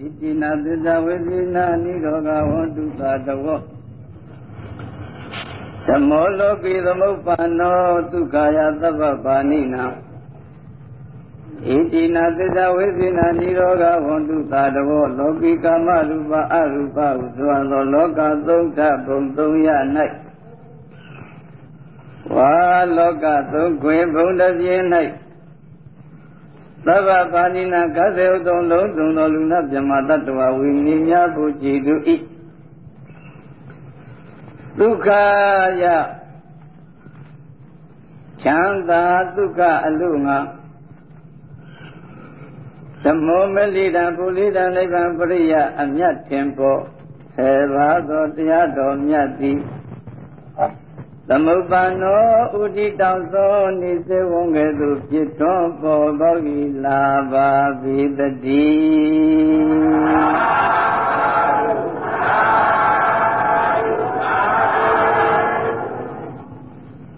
ဣတိနာသစ္စာဝေဒီနာနိရောဂဝန္တုသာတဝောသမောလောကိသမုပ္ပန္နောဒုက္ခယသဗ္ဗပါဏိနာဣတိနာသစ္စာဝေဒီနာနိရောဂဝန္တုသာတဝောလောကိကာမရူပအရူပဟုသောသောလောကသုံးထဘုံသုံးရ၌ဝါလောကသုံးခွင်ဘုံတစ်ပြင်း၌ သဗ္ဗပါဏိနာကသေဥတုံလုံးသုံးသောလူနာမြမတ္တဝဝိနိညာဘုကြည်သူဤဒုက္ခယချမ်းသာဒုက္ခအလို့ငါသမောမလိတံပုလိတံနိဗ္ဗာန်ပရိယအမြတ်ထင်ပေါ်ဆေဘာသောတရားတော်မြတ်သည် သမုပ္ပန္နောဥဒိတောင်သောနိစေဝံကဲ့သို့ဖြစ်တော်ပေါ်သောဤလာပါပိတတိ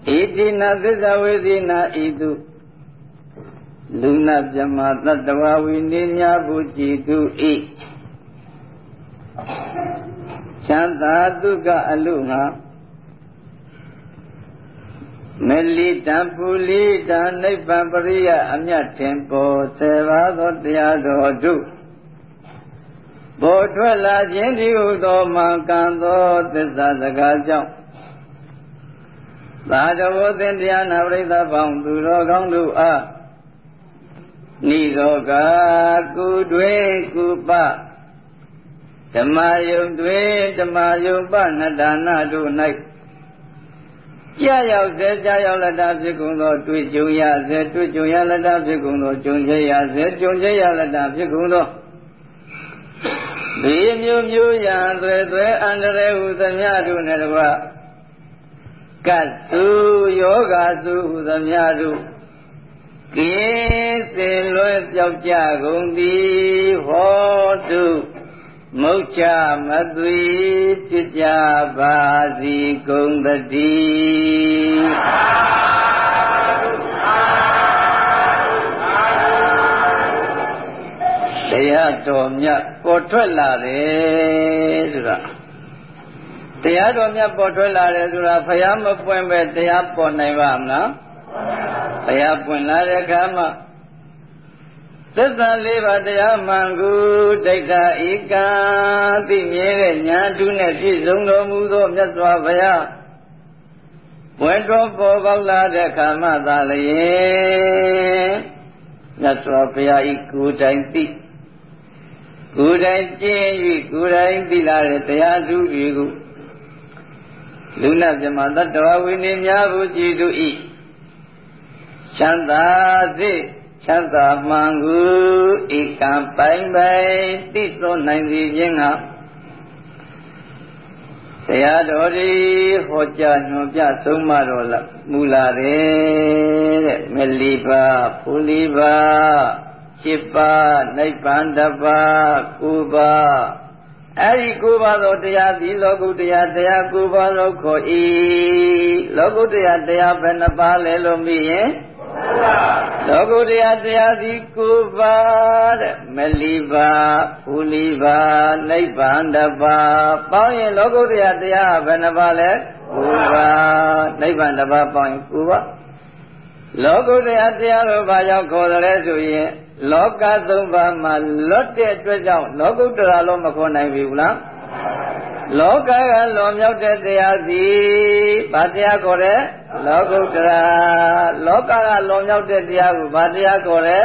ဣတိနာသစ္စာဝေသိနာဤသူလူနာမြမတတ္တဝဝိနိညာဘုကြည်သူဤချမ်းသာဒုက္ခအလုငါ မလိတံပူလိတံနိဗ္ဗာန်ပရိယအမြတ်ထင်ပေါ်ဆေပါသောတရားတော်တို့ပေါ်ထွက်လာခြင်းဒီဟုသောမှကံသောသစ္စာစကားကြောင့်သာတဝသင်တရားနာပရိသတ်ပေါင်းသူတော်ကောင်းတို့အားနိရောဂကုတွင်ကုပဓမ္မယုံတွင်ဓမ္မယုံပနတ္တနာတို့၌ ကြာရောက်စေကြာရောက်လတ္တဖြစ်ကုန်သောတွေ့ကြုံရစေတွေ့ကြုံရလတ္တဖြစ်ကုန်သောကြုံချရစေကြုံချရလတ္တဖြစ်ကုန်သောဒီမျိုးမျိုးရာသွဲသွဲအန္တရာယ်ဟုသမျှတို့နဲ့တကွကတ်စုယောဂစုဟုသမျှတို့ကိစေလွဲပြောက်ကြကုန်သည်ဟောတု မုတ်ချမသွေဖြစ်ကြပါစီကုန်တည်းတရားတော်မြတ်ပေါ်ထွက်လာတယ်ဆိုတာတရားတော်မြတ်ပေါ်ထွက်လာတယ်ဆိုတာဖယားမပွင့်ပဲတရားပေါ်နိုင်ပါမလားဘုရားပွင့်လာတဲ့အခါမှာ သစ္စာလေးပါးတရားမှန်ကူဒိဋ္ဌာဧကံသိမြဲတဲ့ညာထုနဲ့ပြည့်စုံတော်မူသောမြတ်စွာဘုရားပွင့်တော်ပေါ်ပေါက်လာတဲ့အခါမှသာလျင်မြတ်စွာဘုရားဤကိုယ်တိုင်သိကိုယ်တိုင်ကျင့်၍ကိုယ်တိုင်သိလာတဲ့တရားထုတွေကိုလူနာမြမတ္တဝဝိနည်းများဘူးကြည်သူဤချမ်းသာစေ ချမ်းသာမှန်ကိုဧကံပိုင်ပိုင်သိသောနိုင်စေခြင်းကတရားတော်ဒီဟောကြားညွှန်ပြဆုံးမတော်လာမူလာတယ်တဲ့မလီပါဖူလီပါ7ပါးနိဗ္ဗာန်တပါး9ပါး အဲ့ဒီ9ပါးသောတရားသည်လောကုတ္တရာတရား9ပါးသောခေါ်၏လောကုတ္တရာတရားဘယ်နှပါးလဲလို့မြင်ရင်လောကုတ္တရာတရားသည်ကိုးပါးတဲ့မလီပါဘူလီပါနိဗ္ဗာန်တပါပေါင်းရင်လောကုတ္တရာတရားဘယ်နှပါလဲကိုးပါနိဗ္ဗာန်တပါပေါင်းရင်ကိုးပါ လောကုတ္တရာတရားကိုဘာကြောင့်ခေါ်တယ်ဆိုရင်လောကသုံးပါးမှာလွတ်တဲ့အတွက်ကြောင့်လောကုတ္တရာလို့မခေါ်နိုင်ဘူးလားလောကကလွန်မြောက်တဲ့တရားသည်ဘာတရားခေါ်လဲလောကုတ္တရာလောကကလွန်မြောက်တဲ့တရားကိုဘာတရားခေါ်လဲ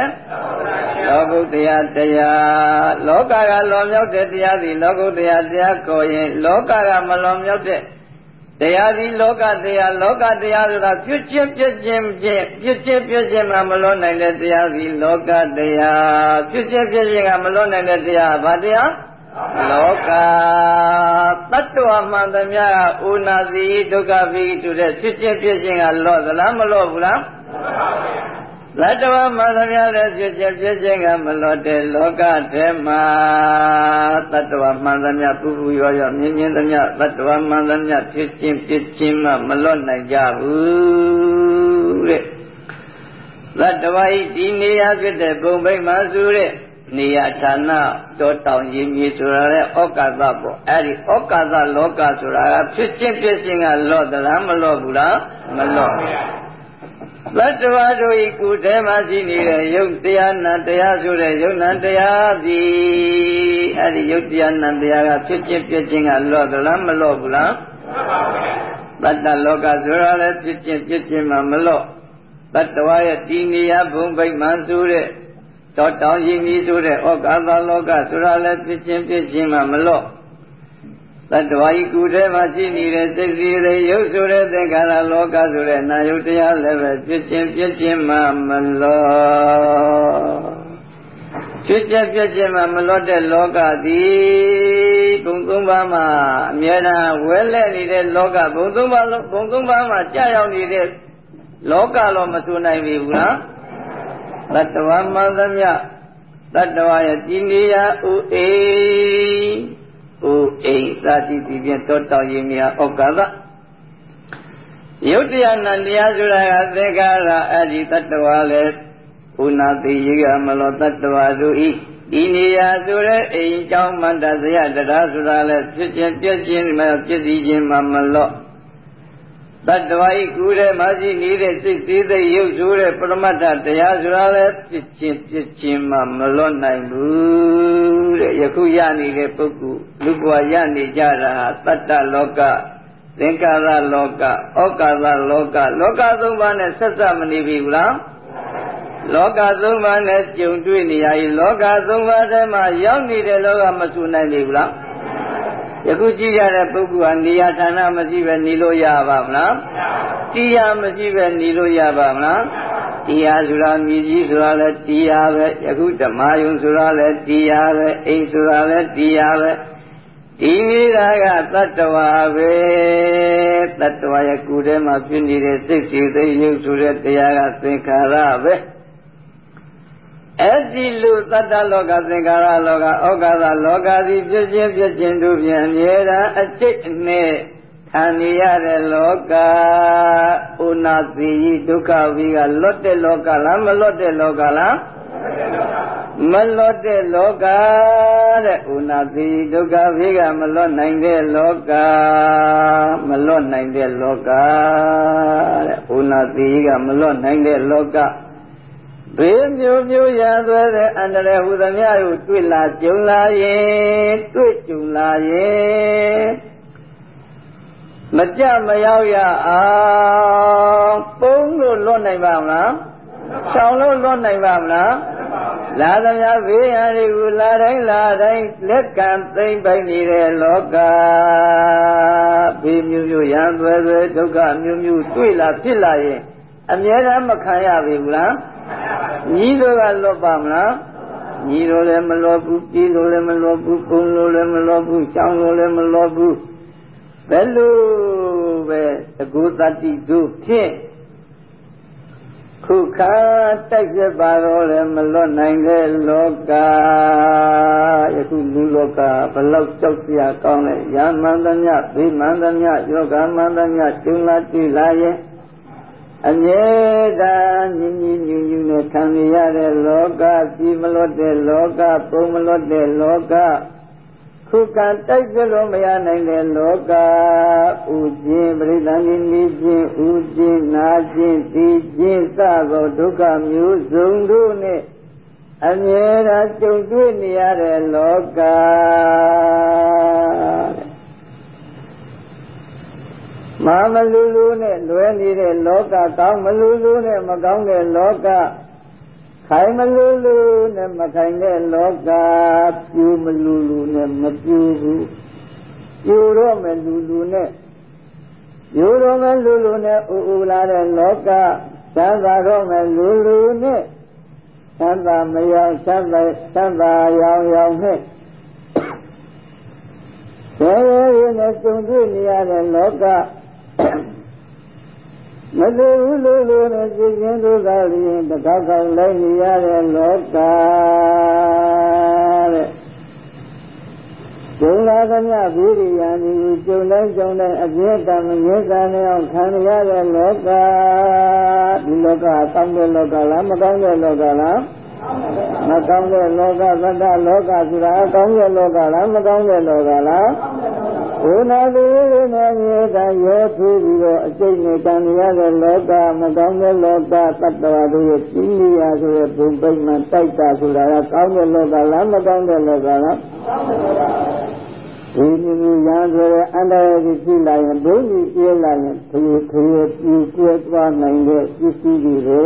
လောကုတ္တရာတရားလောကကလွန်မြောက်တဲ့တရားသည်လောကုတ္တရာတရားခေါ်ရင်လောကကမလွန်မြောက်တဲ့ တရားသည်လောကတရားလောကတရားဆိုတာပြည့်ချင်းပြည့်ချင်းပြည့်ပြည့်ချင်းပြည့်ချင်းမှမလွန်နိုင်တဲ့တရားသည်လောကတရားပြည့်ချင်းပြည့်ချင်းကမလွန်နိုင်တဲ့တရားဘာတရားလောကတတ္တဝမှန်သမျှကဥနာတိဒုက္ခပိတုတဲ့ဖြစ်ခြင်းဖြစ်ခြင်းကလော့သလားမလော့ဘူးလား သတ္တဝမှန်သမျှတဲ့ဖြစ်ခြင်းဖြစ်ခြင်းကမလော့တဲ့လောကထဲမှာတတ္တဝမှန်သမျှပူပူရောရောမြင်မြင်သမျှတတ္တဝမှန်သမျှဖြစ်ခြင်းဖြစ်ခြင်းမှမလော့နိုင်ကြဘူးတဲ့သတ္တဝဤဒီနေရာဖြစ်တဲ့ဘုံဘိမှဆိုတဲ့နေရဌာနတောတောင်ရင်မြေဆိုတာလေဩကာသပေါ့အဲ့ဒီဩကာသလောကဆိုတာကဖြစ်ချင်းဖြစ်ချင်းကလော့သလားမလော့ဘူးလားမလော့ သတ္တဝါတို့ဤကုထဲမှာရှိနေတဲ့ယုတ်တရားနာတရားဆိုတဲ့ယုတ်နာတရားသည်အဲ့ဒီယုတ်တရားနာတရားကဖြစ်ချင်းဖြစ်ချင်းကလော့သလားမလော့ဘူးလားသတ္တလောကဆိုတာလည်းဖြစ်ချင်းဖြစ်ချင်းမှမလော့တတ္တဝါရဲ့တည်နေရဘုံဗိမှန်ဆိုတဲ့တောတောင်ရင်ကြီးဆိုတဲ့ဩကာသလောကဆိုတာလည်းဖြစ်ချင်းဖြစ်ချင်းမှမလော့ တတ္တဝါဤကုထဲမှာရှိနေတဲ့စိတ်စီတဲ့ရုပ်ဆိုတဲ့သင်္ခါရလောကဆိုတဲ့နာယုတရားလည်းပဲဖြစ်ချင်းဖြစ်ချင်းမှမလော့ဖြစ်ချက်ဖြစ်ချင်းမှမလွတ်တဲ့လောကသည်ဘုံသုံးပါးမှာအမြဲတမ်းဝဲလဲနေတဲ့လောကဘုံသုံးပါးဘုံသုံးပါးမှာကြာရောက်နေတဲ့လောကလောမဆိုနိုင်ပြီဘူးလားတတ္တဝမသမြတတ္တဝရဲ့တည်နေရာဥအိ ဥအိသာတိတိဖြင့်တောတောင်ရင်များဩကာသယုတ်တရားနန္တရားဆိုတာကသေကာရအဲ့ဒီတတ္တဝလည်းဥနာတိရေကမလောတတ္တဝတို့ဤဒီနေရာဆိုတဲ့အိမ်ကျောင်းမန္တဇယတရားဆိုတာလည်းဖြစ်ခြင်းပြည့်ခြင်းမှပြည့်စည်ခြင်းမှမလော့ တတ္တဝါဤကူထဲမှာရှိနေတဲ့စိတ်သေးသေးရုပ်ဆိုးတဲ့ပရမတ္ထတရားဆိုတာလည်းဖြစ်ချင်းဖြစ်ချင်းမှမလွတ်နိုင်ဘူးတဲ့ယခုရနေတဲ့ပုဂ္ဂိုလ်လူဘဝရနေကြတာဟာတတ္တလောကသင်္ကာရလောကဩကာသလောကလောကသုံးပါးနဲ့ဆက်စပ်မနေပြီဘူးလားလောကသုံးပါးနဲ့ကြုံတွေ့နေရည်လောကသုံးပါးထဲမှာရောက်နေတဲ့လောကမဆူနိုင်ပြီဘူးလား ယခုကြည့်ရတဲ့ပုဂ္ဂိုလ်ဟာနေရာဌာနမရှိပဲနေလို့ရပါမလားတရားမရှိပဲနေလို့ရပါမလားတရားဆိုတာမြည်ကြီးဆိုတာလည်းတရားပဲယခုဓမ္မယုံဆိုတာလည်းတရားပဲအိမ်ဆိုတာလည်းတရားပဲဒီနေတာကတတ္တဝါပဲတတ္တဝါရဲ့ကိုယ်ထဲမှာဖြစ်နေတဲ့စိတ်စိတ်သိယုတ်ဆိုတဲ့တရားကသင်္ခါရပဲ အဲ့ဒီလူသတ္တလောကသင်္ခါရလောကဩကာသလောကသည်ဖြစ်ခြင်းဖြစ်ခြင်းတို့ဖြင့်အမြဲတမ်းအတိတ်နဲ့ခံရတဲ့လောကဥနာတိဒုက္ခဝိကလွတ်တဲ့လောကလားမလွတ်တဲ့လောကလားမလွတ်တဲ့လောကတဲ့ဥနာတိဒုက္ခဝိကမလွတ်နိုင်တဲ့လောကမလွတ်နိုင်တဲ့လောကတဲ့ဥနာတိကမလွတ်နိုင်တဲ့လောက ဘေးမျိုးမျိုးရသွဲတဲ့အန္တရာယ်ဟူသမျှကိုတွေ့လာကြုံလာရင်တွေ့ကြုံလာရင်မကြမရောက်ရအောင်ပုံလို့လွတ်နိုင်ပါမလားဆောင်လို့လွတ်နိုင်ပါမလားလာသမျှဘေးရန်တွေကိုလာတိုင်းလာတိုင်းလက်ကံသိမ့်ပိုက်နေတဲ့လောကဘေးမျိုးမျိုးရံသွဲသွဲဒုက္ခမျိုးမျိုးတွေ့လာဖြစ်လာရင်အမြဲတမ်းမခံရပြီဘူးလား ညီတို့ကလွတ်ပါမလားညီတို့လည်းမလွတ်ဘူးပြည်တို့လည်းမလွတ်ဘူးပုံတို့လည်းမလွတ်ဘူးကျောင်းတို့လည်းမလွတ်ဘူးဘယ်လိုပဲအကုသတိတို့ဖြင့်ခုခါတိုက်ပြပါတော့လည်းမလွတ်နိုင်တဲ့လောကယခုလူလောကဘလောက်ကြောက်စရာကောင်းလဲယာမန္တမြဗိမန္တမြယောဂမန္တမြကျုံလာကြည့်လာရဲ့ အမြဲတမ်းညီညီညူညူနဲ့ခံရတဲ့လောကကြီးမလွတ်တဲ့လောကပုံမလွတ်တဲ့လောကခုကတိုက်ပြလို့မရနိုင်တဲ့လောကဥခြင်းပရိသန္တိနေခြင်းဥခြင်းနာခြင်းသိခြင်းစသောဒုက္ခမျိုးစုံတို့နဲ့အမြဲတမ်းကြုံတွေ့နေရတဲ့လောက မာမလူလူနဲ့လွဲနေတဲ့လောကကောင်းမလူလူနဲ့မကောင်းတဲ့လောကခိုင်မလူလူနဲ့မခိုင်တဲ့လောကပြူမလူလူနဲ့မပြူဘူးပြူတော့မလူလူနဲ့ပြူတော့မလူလူနဲ့ဥဥလာတဲ့လောကသံသာတော့မလူလူနဲ့သံသာမယောင်သံသာသံသာရောင်ရောင်နဲ့ဘယ်လိုနဲ့ကြုံတွေ့နေရတဲ့လောက မသိဘူးလို့လို့နဲ့သိခြင်းဒုက္ခရင်တကောက်ကောက်လိုက်နေရတဲ့လောကတဲ့ကျုံလာသမျှဘိရိယာနိကိုကျုံတိုင်းကျုံတိုင်းအပြည့်တမငြိသနေအောင်ခံရတဲ့လောကဒီလောကတောင်းတဲ့လောကလားမကောင်းတဲ့လောကလားမကောင်းတဲ့လောကသတ္တလောကဆိုတာအကောင်းတဲ့လောကလားမကောင်းတဲ့လောကလား ဘုနာလူတွေနဲ့မြေတာရောထူးပြီးတော့အကျိတ်နဲ့တန်ရတဲ့လောကမကောင်းတဲ့လောကတတ္တဝါတို့ရဲ့ပြင်းရဆိုတဲ့ဘုံပိမှန်တိုက်တာဆိုတာကကောင်းတဲ့လောကလားမကောင်းတဲ့လောကလားဒီနည်းရန်ဆိုတဲ့အန္တရာယ်ကြီးရှိလာရင်ဘုန်းကြီးပြေးလာရင်ခရီးခရီးပြည့်ကျဲသွားနိုင်တဲ့ပစ္စည်းတွေပဲ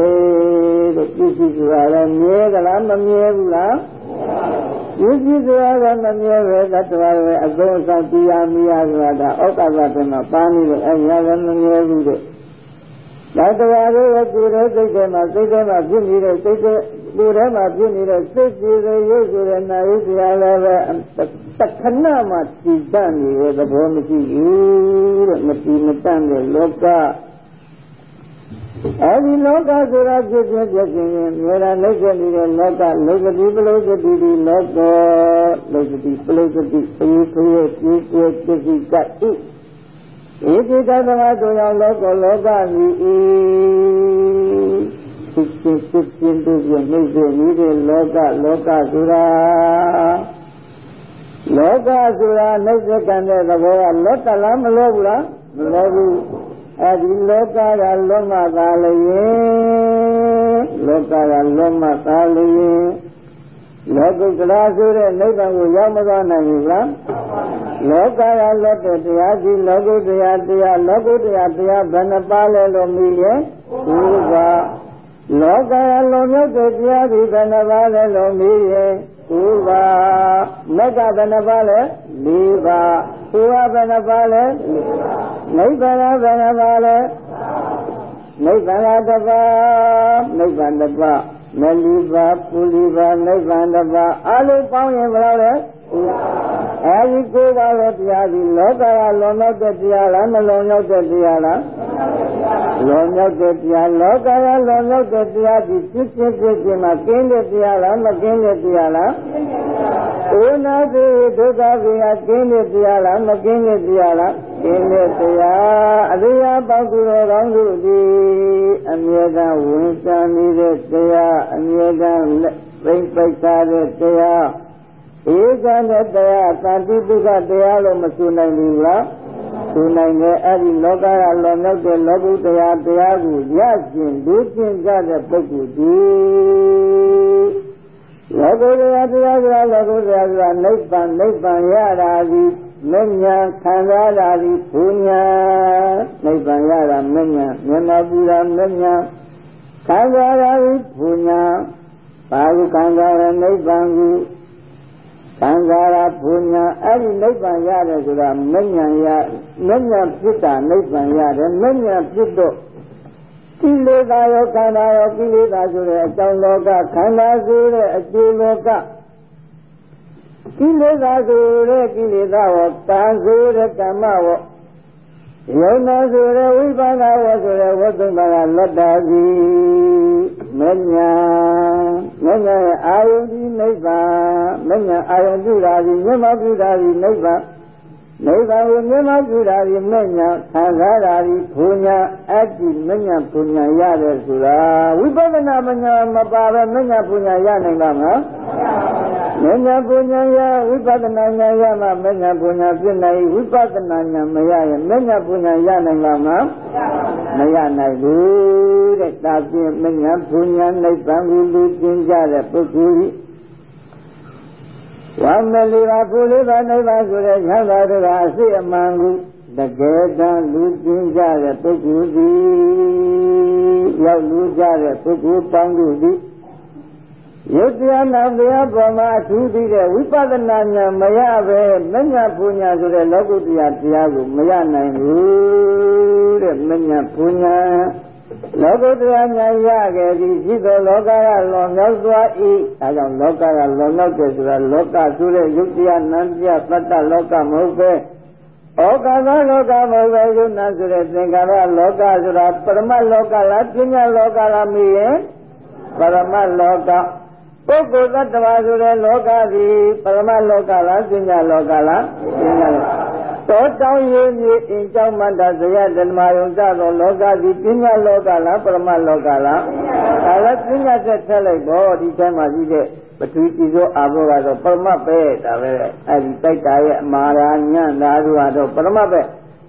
တဲ့ပစ္စည်းဆိုတာလည်းမြဲကလားမမြဲဘူးလားပ စ္စည်းဆိုတာကမမြဲပဲသတ္တဝါရဲ့အကုန်အဆောင်တရားမရဆိုတာဩကသတ္တမှာပါနေလို့အဲညာလည်းမမြဲဘူးတဲ့သတ္တဝါရဲ့ကိုယ်ရဲ့စိတ်ထဲမှာစိတ်ထဲမှာဖြစ်နေတဲ့စိတ်ထဲကိုယ်ထဲမှာဖြစ်နေတဲ့စိတ်ကြည်တဲ့ရုပ်ဆိုတဲ့နာယုတရားလည်းပဲတခဏမှတည်တတ်နေတဲ့သဘောမရှိဘူးတဲ့မတည်မတတ်တဲ့လောက အဲဒီလောကဆိုတာဖြစ်ဖြစ်ဖြစ်ခြင်းရင်မြေရာနှိမ့်ဆက်နေတဲ့လောကလောကတိပလုသတိဒီလောကလောကတိပလုသတိသေသေပြေပြေပစ္စည်းကတိဧကိတသမဆိုရောလောကလောကမြည်ဤဖြစ်ဖြစ်ဖြစ်ဖြစ်တို့ပြနှိမ့်ဆက်နေတဲ့လောကလောကဆိုတာလောကဆိုတာနှိမ့်ဆက်ကံတဲ့သဘောကလောကလားမလောဘူးလားမလောဘူး အဲဒီလောကကလုံးမသာလျင်လောကကလုံးမသာလျင်လောကုတ္တရာဆိုတဲ့နိဗ္ဗာန်ကိုရောက်မသွားနိုင်ဘူးလားလောကကလောတဲ့တရားကြီးလောကုတ္တရာတရားလောကုတ္တရာတရားဘယ်နှပါလဲလို့မိရဲ့ဘုရား လောကကလုံးမြတ်တဲ့တရားကြီးဘယ်နှပါလဲလို့မိရဲ့ဥပါမက္ကဘယ်နှပါလဲ၄ပါးဥပါဘယ်နှပါလဲနိဗ္ဗာန်ဘယ်နှပါလဲနိဗ္ဗာန်တပါးနိဗ္ဗာန်တပါးမလီပါပူလီပါနိဗ္ဗာန်တပါးအလုံးပေါင်းရင်ဘယ်လောက်လဲ အဲဒီကိုယ်ပါတဲ့တရားဒီလောကကလွန်တော့တဲ့တရားလားမလွန်တော့တဲ့တရားလားလွန်တော့တဲ့တရားလောကကလွန်တော့တဲ့တရားဒီဖြစ်ဖြစ်ဖြစ်ဖြစ်မှာကင်းတဲ့တရားလားမကင်းတဲ့တရားလားဥနာတိဒုက္ခဝိယကင်းတဲ့တရားလားမကင်းတဲ့တရားလားကင်းတဲ့တရားအရိယာပေါကုတော်ကောင်းတို့သည်အမြဲတမ်းဝင်စားနေတဲ့တရားအမြဲတမ်းပြိပိတ်ထားတဲ့တရား ဧကနဲ့တရားသတိပုဂ္ဂတရားလို့မဆိုနိုင်ဘူးလားဆိုနိုင်တယ်အဲ့ဒီလောကကလောမြောက်တဲ့လောကုတရားတရားကိုရရှင်လူကျင့်ကြတဲ့ပုဂ္ဂိုလ်ဒီလောကုတရားတရားဆိုတာလောကုတရားဆိုတာနိဗ္ဗာန်နိဗ္ဗာန်ရတာဒီမညာခံစားတာဒီဘုညာနိဗ္ဗာန်ရတာမညာမျက်နှာပူတာမညာခံစားတာဒီဘုညာဘာကိုခံစားရနိဗ္ဗာန်ကို ခံစားရဘုညာအဲ့ဒီနိဗ္ဗာန်ရတယ်ဆိုတာမဉ္ဇဏ်ရမဉ္ဇဏ်ဖြစ်တာနိဗ္ဗာန်ရတယ်မဉ္ဇဏ်ဖြစ်တော့ကိလေသာရောခန္ဓာရောကိလေသာဆိုတဲ့အကြောင်းလောကခန္ဓာဆိုတဲ့အကျိုးလောကကိလေသာဆိုတဲ့ကိလေသာရောကံဆိုတဲ့ကမ္မရောယုံနာဆိုတဲ့ဝိပါဒဝဆိုတဲ့ဝတ္တုပါကလောတ္တာစီ မညာမညာရဲ့အာယုန်ဒီနိဗ္ဗာန်မညာအာယုန်ပြုတာဒီမြတ်မပြုတာဒီနိဗ္ဗာန်နိဗ္ဗာန်ကိုမြတ်မပြုတာဒီမညာခံစားတာဒီဘုညာအတ္တိမညာဘုညာရတယ်ဆိုတာဝိပဿနာမညာမပါပဲမညာဘုညာရနိုင်ပါမလား မညာဘုညာရဝိပဿနာဉာဏ်ရမှမညာဘုညာဖြစ်နိုင်ဝိပဿနာဉာဏ်မရရင်မညာဘုညာရနိုင်ပါမလားမရနိုင်ဘူးတဲ့ဒါဖြင့်မညာဘုညာနိဗ္ဗာန်ကိုလူကျင်ကြတဲ့ပုဂ္ဂိုလ်ဝမ်းမလီပါပူလေးပါနိဗ္ဗာန်ဆိုတဲ့ဉာဏ်သာတို့ကအစိအမှန်ကိုတကယ်တမ်းလူကျင်ကြတဲ့ပုဂ္ဂိုလ်သည်ရောက်လူကြတဲ့ပုဂ္ဂိုလ်ပေါင်းတို့သည် ယုတ်တရားနာတရားပေါ်မှာအထူးသိတဲ့ဝိပဿနာဉာဏ်မရပဲမညာပူညာဆိုတဲ့လောကုတ္တရာတရားကိုမရနိုင်ဘူးတဲ့မညာပူညာလောကုတ္တရာဉာဏ်ရခဲ့ပြီးရှိသောလောကကလွန်မြောက်သွား၏ဒါကြောင့်လောကကလွန်မြောက်တယ်ဆိုတာလောကဆိုတဲ့ယုတ်တရားနံတရားတတ္တလောကမဟုတ်ပဲဩကာသလောကမဟုတ်ပဲယုတ်နာဆိုတဲ့သင်္ခါရလောကဆိုတာပရမလောကလားပညာလောကလားမီးရင်ပရမလောက ပုဂ္ဂိုလ်သတ္တဝါဆိုတဲ့လောကသည်ပရမလောကလားပညာလောကလားပညာလောကတောတောင်းရည်မြေအင်းကြောင့်မတ္တဇယဓမ္မယုံကြသောလောကသည်ပညာလောကလားပရမလောကလားဒါလည်းပညာသက်ထက်လိုက်တော့ဒီထဲမှာရှိတဲ့ပထဝီတိသောအာဘောကတော့ပရမတ်ပဲဒါပဲအဲဒီတိုက်တာရဲ့အမာရာညံ့တာတို့ကတော့ပရမတ်ပဲ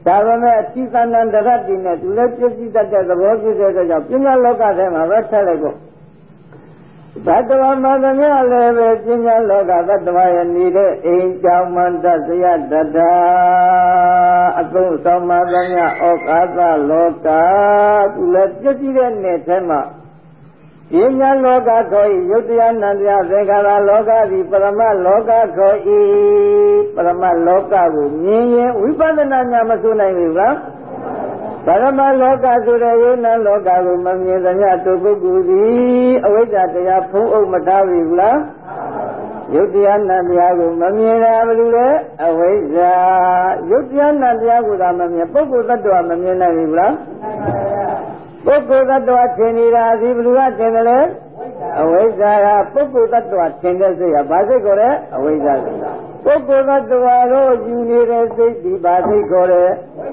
ဒါပေမဲ့အတိသန္တန်တရတ္တိနဲ့သူလည်းပြည့်စည်တတ်တဲ့သဘောဖြစ်တဲ့အတွက်ကြောင့်ပညာလောကထဲမှာပဲဆက်လိုက်ဖို့ သတ္တဝါမသမြလည်းပဲပညာလောကသတ္တဝါရဲ့နေတဲ့အိမ်ကြောင့်မန္တဇယတတာအသုံးဆောင်မသမြဩကာသလောကသူလည်းပြည့်စည်တဲ့နေ့ထဲမှာပညာလောကခေါ်၏ယုတ်တရားနန္တရားသင်္ခါရလောကသည်ပရမလောကခေါ်၏ပရမလောကကိုမြင်ရင်ဝိပဿနာညာမဆိုနိုင်ဘူးလား ပရမလောကဆိုတဲ့ယုံနာလောကကိုမမြင်သမျှတုပုဂ္ဂိုလ်သည်အဝိဇ္ဇာတရားဖုံးအုပ်မထားဘူးလားယုတ်တရားနတ်တရားကိုမမြင်တာဘယ်လိုလဲအဝိဇ္ဇာယုတ်တရားနတ်တရားကိုသာမမြင်ပုဂ္ဂိုလ်တ attva မမြင်နိုင်ဘူးလားပုဂ္ဂိုလ်တ attva ထင်နေတာဒီဘယ်လိုကထင်တယ်လဲ အဝိဇ္ဇာကပုဂ္ဂိုလ်တ attva ထင်တဲ့စိတ်ကဘာစိတ်ခေါ်လဲအဝိဇ္ဇာပုဂ္ဂိုလ်တ attva တို့ယူနေတဲ့စိတ်ဒီဘာစိတ်ခေါ်လဲ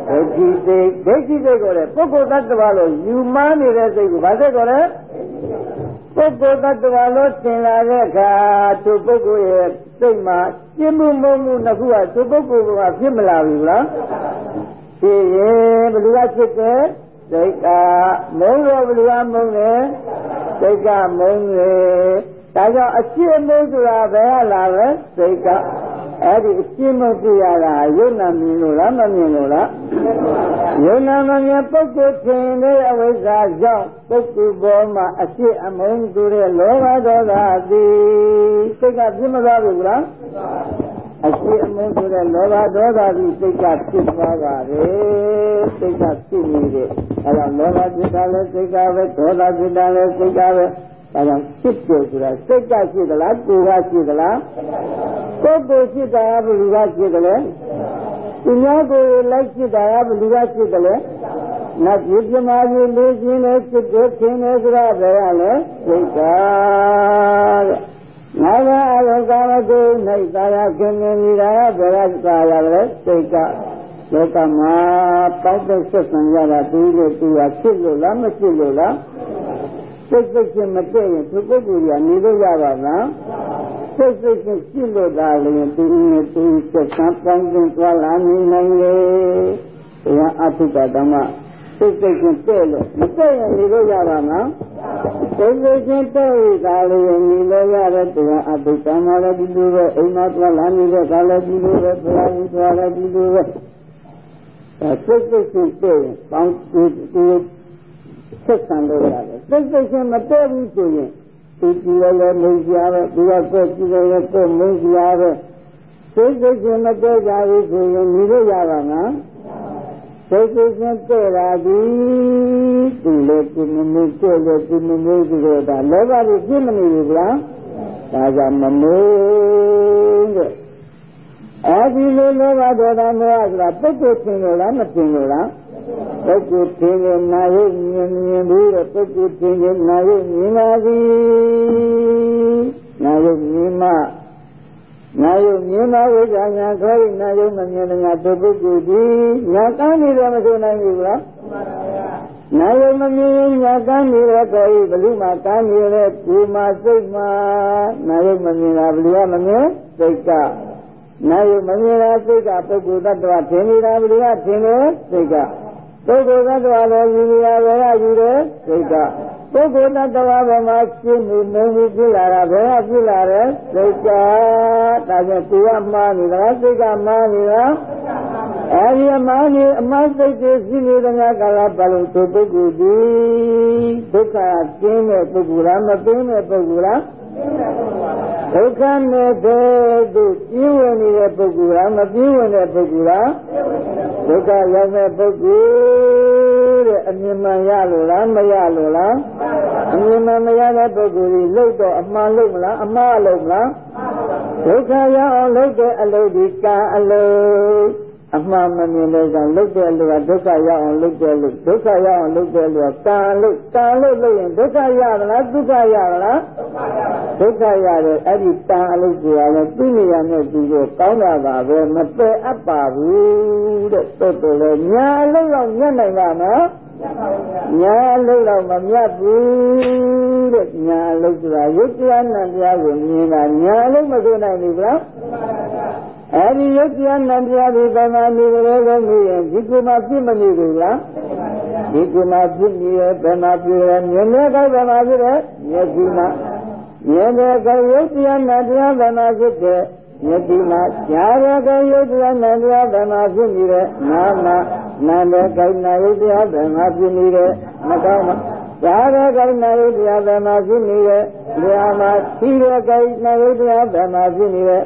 ဒိဋ္ဌိစိတ်ဒိဋ္ဌိစိတ်ခေါ်တယ်ပုဂ္ဂိုလ်တ attva လို့ယူမနေတဲ့စိတ်ကိုဘာစိတ်ခေါ်လဲပုဂ္ဂိုလ်တ attva လို့ထင်လာတဲ့အခါသူပုဂ္ဂိုလ်ရဲ့စိတ်မှာပြင်းမှုမုံမှုနှစ်ခုကသူပုဂ္ဂိုလ်ကဖြစ်မလာဘူးလားဖြစ်ရင်ဘယ်လိုကဖြစ်တယ် စိတ်ကမုံတော့ဘယ်လိုကမုံလဲစိတ်ကမုံလေဒါကြောင့်အရှိအမုန်းဆိုတာဘယ်ကလာလဲစိတ်ကအဲ့ဒီအရှိမုန်းပြရတာယုံနာမြင်လို့လားမမြင်လို့လားယုံနာမမြင်ပုဂ္ဂိုလ်ထင်တဲ့အဝိဇ္ဇာကြောင့်ပုဂ္ဂိုလ်ပေါ်မှာအရှိအမုန်းဆိုတဲ့လောဘဒေါသသည်စိတ်ကပြမသွားဘူးလား အရှိအမုန်းဆိုတဲ့လောဘဒေါသသည်စိတ်ကဖြစ်သွားပါတယ်စိတ်ကဖြစ်နေတယ်အဲ့တော့လောဘဖြစ်တာလည်းစိတ်ကပဲဒေါသဖြစ်တာလည်းစိတ်ကပဲဒါကြောင့်ဖြစ်တယ်ဆိုတာစိတ်ကရှိသလားကိုယ်ကရှိသလားကိုယ်ကိုရှိတာကဘယ်လိုကရှိသလဲသူများကိုလိုက်ရှိတာကဘယ်လိုကရှိသလဲနတ်ပြည်ပြမာကြီးလေးခြင်းနဲ့စိတ်ကိုခင်နေကြတာပဲရလဲစိတ်ကတဲ့ ငါကအလောကမကု၌သာယာခင်နေနေတာကဘယ်ကသာယာလဲစိတ်ကလောကမှာပေါက်တဲ့ဆက်ဆံရတာသူ့လို့သူကဖြစ်လို့လားမဖြစ်လို့လားစိတ်စိတ်ချင်းမတည့်ရင်သူပုဂ္ဂိုလ်ကနေလို့ရပါလားစိတ်စိတ်ချင်းရှိလို့သာလျင်သူနဲ့သူဆက်ဆံပေါင်းတင်သွားလာနေနိုင်လေ။ဘုရားအထုကဓမ္မ စိတ်စိတ်ချင်းတဲ့လို့မတဲ့ရင်နေလို့ရပါမလား။စိတ်စိတ်ချင်းတဲ့သာလျင်နေလို့ရတဲ့တရားအထုကဓမ္မလည်းဒီလိုပဲအိမ်မှာသွားလာနေတဲ့ကာလည်းဒီလိုပဲဘုရားကြီးသွားလည်းဒီလိုပဲ။အဲစိတ်စိတ်ချင်းတဲ့ပေါင်းသူဆက်ဆံလို့ရတယ်စိတ်စိတ်ချင်းမတည့်ဘူးဆိုရင်သူကြည့်ရလဲမုန်းကြပဲသူကကိုယ်ကြည့်ရလဲကိုယ်မုန်းကြပဲစိတ်စိတ်ချင်းမတည့်ကြဘူးဆိုရင်ညီလို့ရပါမလား စိတ်စိတ်ချင်းတည့်တာဒီသူလည်းသူမမုန်းကိုယ်လည်းသူမမုန်းကြတော့ဒါလောဘကြီးပြင်းမနေဘူးလားဒါကြောင့်မမုန်းတဲ့အဲဒီလိုလောဘဒေါသမောဟဆိုတာပုဂ္ဂိုလ်ထင်လို့လားမထင်လို့လားပုဂ္ဂိုလ်ထင်ရင်နာယုမြင်မြင်ပြီးတော့ပုဂ္ဂိုလ်ထင်ရင်နာယုမြင်ပါသည်နာယုမြင်မှ နာယုမြင်ပါဝိဇ္ဇာညာခေါ်ရင်နာယုမမြင်တဲ့ငါပုဂ္ဂိုလ်ဒီညာကန်းနေတယ်မဆိုနိုင်ဘူးလားနာယုမမြင်ရင်ညာကန်းနေတယ်ခေါ်ရင်ဘလူမှာကန်းနေတဲ့ဒီမှာစိတ်မှာနာယုမမြင်တာဘလူကမမြင်စိတ်ကနာယုမမြင်တာစိတ်ကပုဂ္ဂိုလ်တ attva ထင်နေတာဘလူကထင်တယ်စိတ်ကပုဂ္ဂိုလ်သတ္တဝါလည်းယူရဘယ်ကယူတယ်စိတ်က ပုဂ္ဂိုလ်သတ္တဝါဘယ်မှာရှင်းနေမုံမှုဖြစ်လာတာဘယ်ကဖြစ်လာတယ်စိတ်ကဒါကြောင့်ကိုယ်ကမှားနေတာစိတ်ကမှားနေတာအဲဒီအမှားနေအမှားစိတ်တွေရှိနေတဲ့ကာလပတ်လုံးသူပုဂ္ဂိုလ်ဒီဒုက္ခကျင်းတဲ့ပုဂ္ဂိုလ်လားမကျင်းတဲ့ပုဂ္ဂိုလ်လားဒုက္ခနဲ့တည်းသူပြင်းဝင်နေတဲ့ပုဂ္ဂိုလ်လားမပြင်းဝင်တဲ့ပုဂ္ဂိုလ်လားဒုက္ခရောက်တဲ့ပုဂ္ဂိုလ် တဲ့အမြင်မှန်ရလို့လားမရလို့လားအမြင်မှန်မရတဲ့ပုဂ္ဂိုလ်ကြီးလှုပ်တော့အမှန်လို့မလားအမှားလို့မလားဒုက္ခရောက်အောင်လှုပ်တဲ့အလုပ်ဒီကံအလုပ် အမှန်မမြင်တဲ့ကလုတ်တဲ့လူကဒုက္ခရောက်အောင်လုတ်တဲ့လူဒုက္ခရောက်အောင်လုတ်တဲ့လူကကံလုတ်ကံလုတ်လို့ရင်ဒုက္ခရသလားဒုက္ခရသလားဒုက္ခရတယ်အဲ့ဒီတန်အလုတ်ကိုလည်းသိနေရတဲ့သူကိုကောင်းတာပါပဲမပယ်အပ်ပါဘူးတဲ့တော်တော်လေညာအလုတ်တော့ညံ့နိုင်ပါမလားညာအလုတ်တော့မမြတ်ဘူးတဲ့ညာအလုတ်ဆိုတာရုပ်တရားနဲ့တရားကိုမြင်တာညာအလုတ်မဆိုနိုင်ဘူးဗျာ အဲဒီရုပ်တရားနဲ့တရားဒီကမှနေကြလို့မြင်ရင်ဒီကုမဖြစ်မနေဘူးလားဒီကုမဖြစ်နေရဲ့ဘယ်မှာပြည့်မြင်တဲ့ကောက်ဘယ်မှာဖြစ်တဲ့မျက်စိမှာမြင်တဲ့ကောက်ရုပ်တရားနဲ့တရားဘယ်မှာဖြစ်တဲ့မျက်စိမှာကြားတဲ့ကောက်ရုပ်တရားနဲ့တရားဘယ်မှာဖြစ်နေတဲ့နာမနာတဲ့ကောက်နာရုပ်တရားဘယ်မှာဖြစ်နေတဲ့နှာခေါင်းမှာ သာရကိဏရုပ်တရားဗမဖြစ်နေတဲ့နေရာမှာသီရကိဏရုပ်တရားဗမဖြစ်နေတဲ့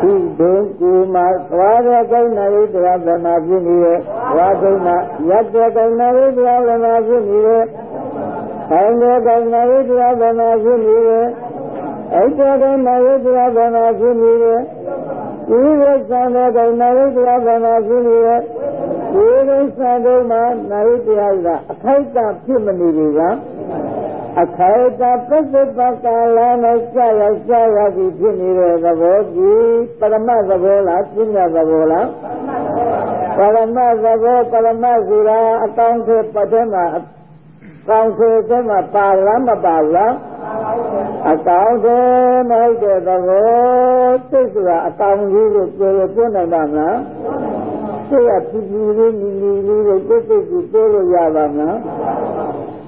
ဒီဒုကူမှာသွားရကိဏရုပ်တရားဗမဖြစ်နေတဲ့ဝါဒုမှာယတ္တကိဏရုပ်တရားဗမဖြစ်နေတဲ့ခိုင်တဲ့ကိဏရုပ်တရားဗမဖြစ်နေတဲ့ဣတ္တကိဏရုပ်တရားဗမဖြစ်နေတဲ့ဒီဝိသံတဲ့ကိဏရုပ်တရားဗမဖြစ်နေတဲ့ ဒီလိုစာတော့မှနာယတရားကအခိုက်အတန့်ဖြစ်မနေဘူးကအခိုက်အတန့်ပစ္စုပ္ပကာလနဲ့ကြာရောက်ကြာရောက်ပြီးဖြစ်နေတဲ့သဘောကြီးပရမသဘောလားပြညာသဘောလားပရမသဘောပရမဆိုတာအကောင်းဆုံးပထမကောင်းဆုံးတဲ့မှာပါလားမပါလားအကောင်းဆုံးမဟုတ်တဲ့သဘောစိတ်ဆိုတာအကောင်းကြီးလို့ပြောရပြောနိုင်ပါမလား စိတ်ကဖြူဖြူလေးနီနီလေးကိုကိုယ်စိတ်ကိုပြောလို့ရပါမလား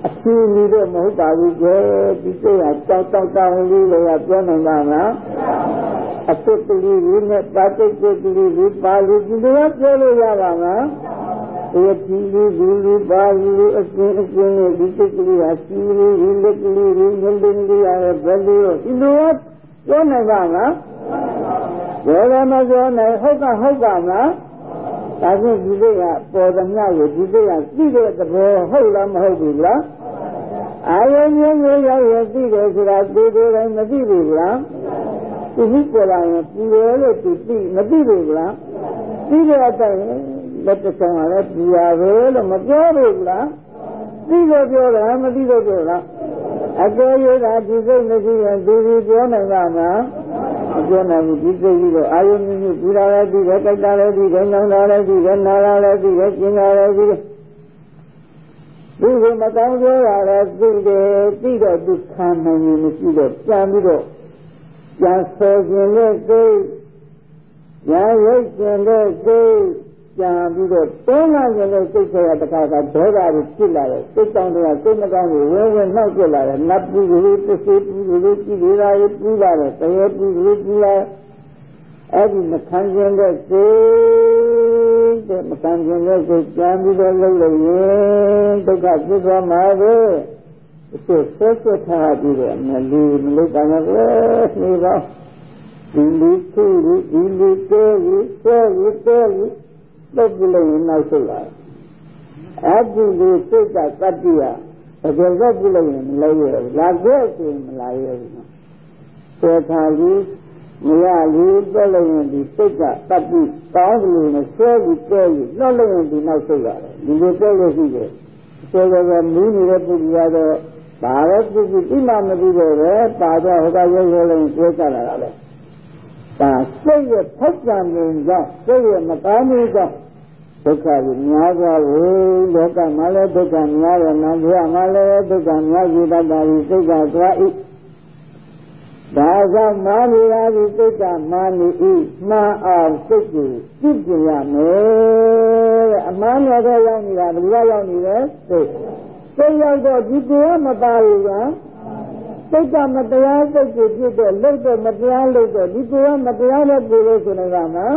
အဖြူလေးတော့မဟုတ်ပါဘူးကျဲဒီစိတ်ကတောက်တောက်တောင်းလေးလို့ရပြောနိုင်ပါမလားအစ်စ်ကလေးလေးနဲ့ပါတိတ်ကလေးလေးပါလို့ဒီလိုပြောလို့ရပါမလားဒီကြည့်လေးဒီလိုပါလို့အစင်းအစင်းနဲ့ဒီစိတ်ကလေးဟာစီးလေးဒီလက်ကလေးဒီငလင်းလေးရတဲ့ဘယ်လိုဒီလိုပြောနိုင်ပါမလားပြောရမပြောနိုင်ဟုတ်ကဟုတ်ပါမလား ဒါဖြင့်ဒီစိတ်ကပေါ်သမျှကိုဒီစိတ်ကသိတဲ့သဘောဟုတ်လားမဟုတ်ဘူးလားအာယုံမျိုးမျိုးရောက်ရသိတယ်ဆိုတာဒီလိုတိုင်းမသိဘူးလားသူဟိပေါ်လာရင်ပူတယ်လို့သူသိမသိဘူးလားသိတဲ့အတိုင်းလက်တဆောင်ကလည်းပူရပဲလို့မပြောဘူးလားသိလို့ပြောတာမသိလို့ပြောတာအကယ်၍သာဒီစိတ်မရှိရင်ဒီဒီပြောနိုင်ပါမလား မပြောနိုင်ဘူးဒီစိတ်ကြီးတော့အာယုံမျိုးမျိုးပူတာလည်းသိတယ်ကြိုက်တာလည်းသိတယ်ညောင်းတာလည်းသိတယ်နာတာလည်းသိတယ်ကျင်တာလည်းသိတယ်ဒီလိုမကောင်းပြောတာလည်းသိတယ်သိတော့သူခံနိုင်ရင်မရှိတော့ပြန်ပြီးတော့ပြန်ဆောခြင်းနဲ့စိတ်ပြန်ရိတ်ခြင်းနဲ့စိ တ်ပြန်ပြီးတော့တောင်းလာခြင်းနဲ့စိတ်ဆရာတခါကဒေါသတွေဖြစ်လာတယ်စိတ်တောင်းတွေကစိတ်မကောင်းတွေဝဲဝဲနှောက်ပြလာတယ်နတ်ပူတွေပစ္စည်းပူတွေကြည့်ရတာပူလာတယ်တရေပူတွေပူလာအဲ့ဒီမခံခြင်းတဲ့စိတ်တဲ့မခံခြင်းတဲ့စိတ်ပြန်ပြီးတော့လှုပ်လို့ရင်ဒုက္ခဖြစ်သွားမှာပဲအစ်ဆက်ဆက်ထားပြီးတော့မလီမလုပါနဲ့ပဲနေပါဒီလူခုဒီလူတဲကြီးတဲကြီးတဲ ကြီးလုတ်ပြလို့ရင်နောက်ဆုတ်လာအဲ့ဒီလူစိတ်ကတတ္တိယတကယ်လုတ်ပြလို့ရင်မလဲရဘူးလာခဲ့ဆိုရင်မလာရဘူးသေခါကြီးမရဘူးပြလို့ရင်ဒီစိတ်ကတတ္တိကောင်းလို့နဲ့ဆွဲပြီးတဲကြီးလှောက်လို့ရင်ဒီနောက်ဆုတ်လာတယ်ဒီလိုတဲလို့ရှိတယ်ဆွဲကြမူးနေတဲ့ပုဂ္ဂိုလ်ကတော့ဘာပဲဖြစ်ဖြစ်ဒီမှမပြီးတော့ပဲပါတော့ဟောကရုပ်ရုပ်လုံးပြောကြလာတာပဲ ဒါစိတ်ရဲ့ဖက်ကြံနေကြောင့်စိတ်ရဲ့မကောင်းမှုကြောင့်ဒုက္ခကြီးများသွားဘူးလောကမှာလည်းဒုက္ခများရနာဘုရားမှာလည်းဒုက္ခများရှိတတ်တာဒီစိတ်ကသွားဤဒါကြောင့်မာနိရာဒီစိတ်ကမာနိဤမှန်အောင်စိတ်ကိုကြည့်ကြရမယ်တဲ့အမှန်နဲ့တော့ရောက်နေတာဘယ်လိုရောက်နေလဲစိတ်စိတ်ရောက်တော့ဒီကိုယ်ကမပါဘူးက စိတ်ကမတရားစိတ်ကိုဖြစ်တဲ့လှုပ်တော့မတရားလှုပ်တော့ဒီကိုယ်ကမတရားတဲ့ကိုယ်လို့ဆိုနေတာနော်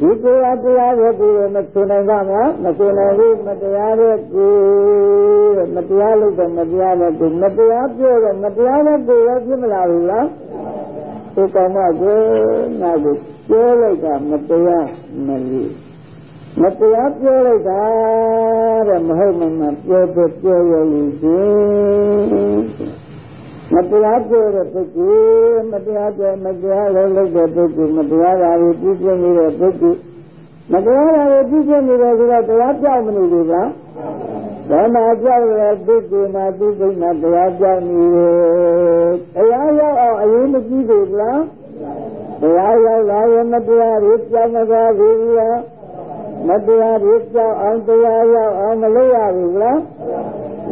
ဒီကိုယ်ကတရားတဲ့ကိုယ်မဆိုနိုင်ပါမလားမဆိုနိုင်ဘူးမတရားတဲ့ကိုယ်မတရားလို့တော့မတရားတဲ့ကိုယ်မတရားပြောတော့မတရားတဲ့ကိုယ်ရောဖြစ်မလာဘူးလားဒီကောင်မကိုနာကိုပြောလိုက်တာမတရားမလို့ မတရားပြောလိုက်တာတဲ့မဟုတ်မှမပြောတဲ့ပြောရလို့ရှင်မတရားပြောတဲ့ပုဂ္ဂိုလ်မတရားပြောမတရားလည်းလုပ်တဲ့ပုဂ္ဂိုလ်မတရားတာကိုပြုပြနေတဲ့ပုဂ္ဂိုလ်မတရားတာကိုပြုပြနေတယ်ဆိုတော့တရားပြောက်မနေဘူးလားဓမ္မကြောက်တဲ့ပုဂ္ဂိုလ်မှာသူစိတ်မှာတရားပြောက်နေတယ်တရားရောက်အောင်အရေးမကြီးဘူးလားတရားရောက်လာရင်မတရားတွေပြောင်းမသွားဘူးလား မတရားတွေကြောက်အောင်တရားရောက်အောင်မလုပ်ရဘူးလား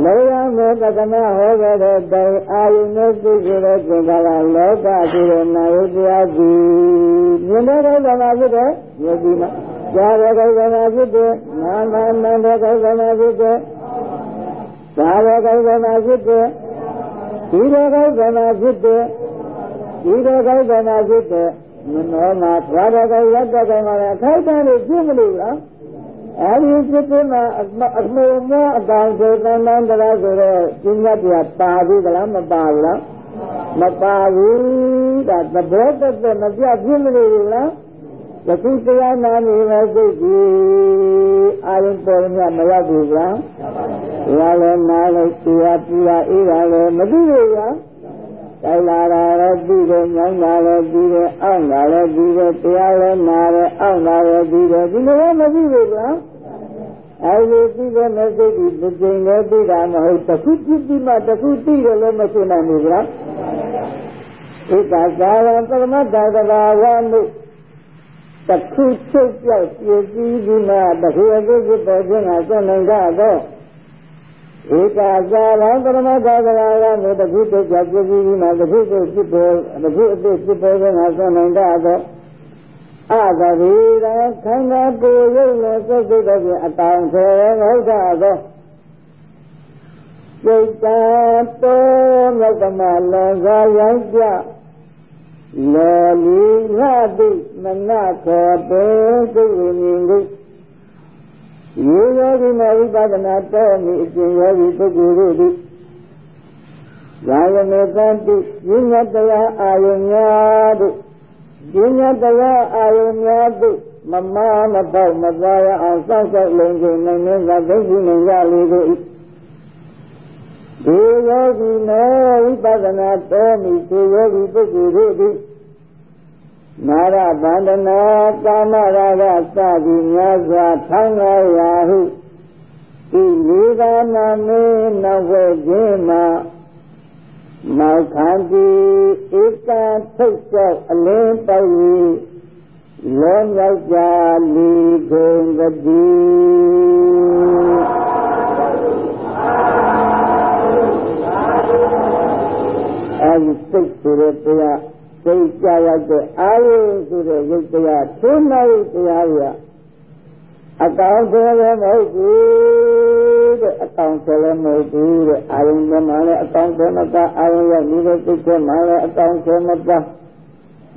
လောကမေတ္တမဟောခဲ့တဲ့တိုင်အာယုနဲ့သိကြတဲ့သင်္ခါရလောကရှိတဲ့နာယတရားကြီးမြင်တဲ့ကောသမာဖြစ်တဲ့ယုတ်ဒီမှာကြားတဲ့ကောသမာဖြစ်တဲ့နာမနန္တဲ့ကောသမာဖြစ်တဲ့သာဝကောသမာဖြစ်တဲ့ဒီရကောသမာဖြစ်တဲ့ဒီရကောသမာဖြစ်တဲ့ မနောမှာဘာဝကောရတ္တကောမှာအခိုက်အတန့်တွေပြည့်မလို့လားအဲဒီစိတ်ထဲမှာအမှန်မှအတောင်ဆိုတန်တန်တရားဆိုတော့ကျင့်ရပြပါဘူးကလားမပါဘူးလားမပါဘူးဒါသဘောတသက်မပြပြင်းမလို့လားယခုတရားနာနေမဲ့စိတ်ကြီးအာရုံပေါ်မြမရောက်ဘူးလားဘုရားလည်းနားလို့တရားပြရအေးတာလည်းမသိဘူးလား တိုက်လာတာလည်းပြီးတယ်ညောင်းတာလည်းပြီးတယ်အောင့်တာလည်းပြီးတယ်တရားလည်းနာတယ်အောင့်တာလည်းပြီးတယ်ဒီလိုမပြီးဘူးလားအဲဒီပြီးတဲ့မဲ့စိတ်ဒီတစ်ချိန်လည်းပြီးတာမဟုတ်တစ်ခုကြည့်ပြီးမှတစ်ခုသိတယ်လည်းမဖြစ်နိုင်ဘူးလားဧကသာရပရမတ္တသဘာဝမှုတစ်ခုချုပ်ပြောက်ပြည့်စည်ပြီးမှတစ်ခုအသေးဖြစ်ပေါ်ခြင်းကစွန့်နိုင်ကြတော့ ဧကသာရပရမတ္တသဘာဝမှုတစ်ခုချုပ်ပြောက်ပြည့်စည်ပြီးမှတစ်ခုချုပ်ဖြစ်ပေါ်တစ်ခုအသေးဖြစ်ပေါ်ခြင်းကစွန့်နိုင်ကြတော့အသဗေရခန္ဓာကိုယ်ရုပ်နဲ့စိတ်စိတ်တို့ဖြင့်အတောင်ဆယ်ဟုတ်တာသောစိတ်တတော်မြတ်ကမလောကရိုက်ကြလောလီရတိမနခေပေစိတ်ဝိညာဉ်ကို ရေယောဂိမဝိပဒနာတော်မူအရှင်ယောဂီပုဂ္ဂိုလ်တို့သည်ယာယမေတန်တိဉာဏ်တရားအာယုများတို့ပညာတရားအာယုများသိမမမပေါက်မသွားရအောင်စောင့်ရှောက်လုံခြုံနိုင်နေသာသိရှိနေကြလေကိုဒီယောဂီနဲ့ဝိပဿနာတော်မူသူယောဂီပုဂ္ဂိုလ်တို့သည် နာရဗန္ဒနာကာမရာဂစသည်များစွာထောင်းလာရာဟုဒီလေးပါးနာမင်းနောက်ဝဲခြင်းမှာမောက်ခံပြီးဧကထုတ်ကြောက်အလင်းတောက်၍လောမြောက်ကြလီကုန်တည်းအဲဒီစိတ်ဆိုတဲ့တရား စိတ်ကြရောက်တဲ့အာယုဆိုတဲ့ရုပ်တရားသိနာရုပ်တရားကြီးအကောင်ဆယ်လည်းမဟုတ်ဘူးတဲ့အကောင်ဆယ်လည်းမဟုတ်ဘူးတဲ့အာယုံထဲမှာလည်းအကောင်ဆယ်မပါအာယုံရောက်နေတဲ့စိတ်ထဲမှာလည်းအကောင်ဆယ်မပါ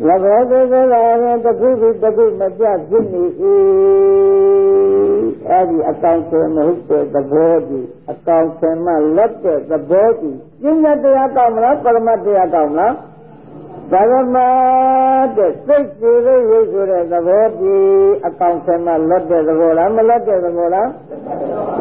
၎င်းသောသောလာရင်တခုခုတခုမပြဖြစ်နေ၏အဲ့ဒီအကောင်ဆယ်မဟုတ်တဲ့သဘောဒီအကောင်ဆယ်မှလက်တဲ့သဘောဒီပညာတရားကောင်းမလားပရမတ်တရားကောင်းမလား ဓမ္မတဲ့စိတ်ကြည်လို့ရုပ်ဆိုတဲ့သဘောဒီအကောင်ဆယ်မှလွတ်တဲ့သဘောလားမလွတ်တဲ့သဘောလား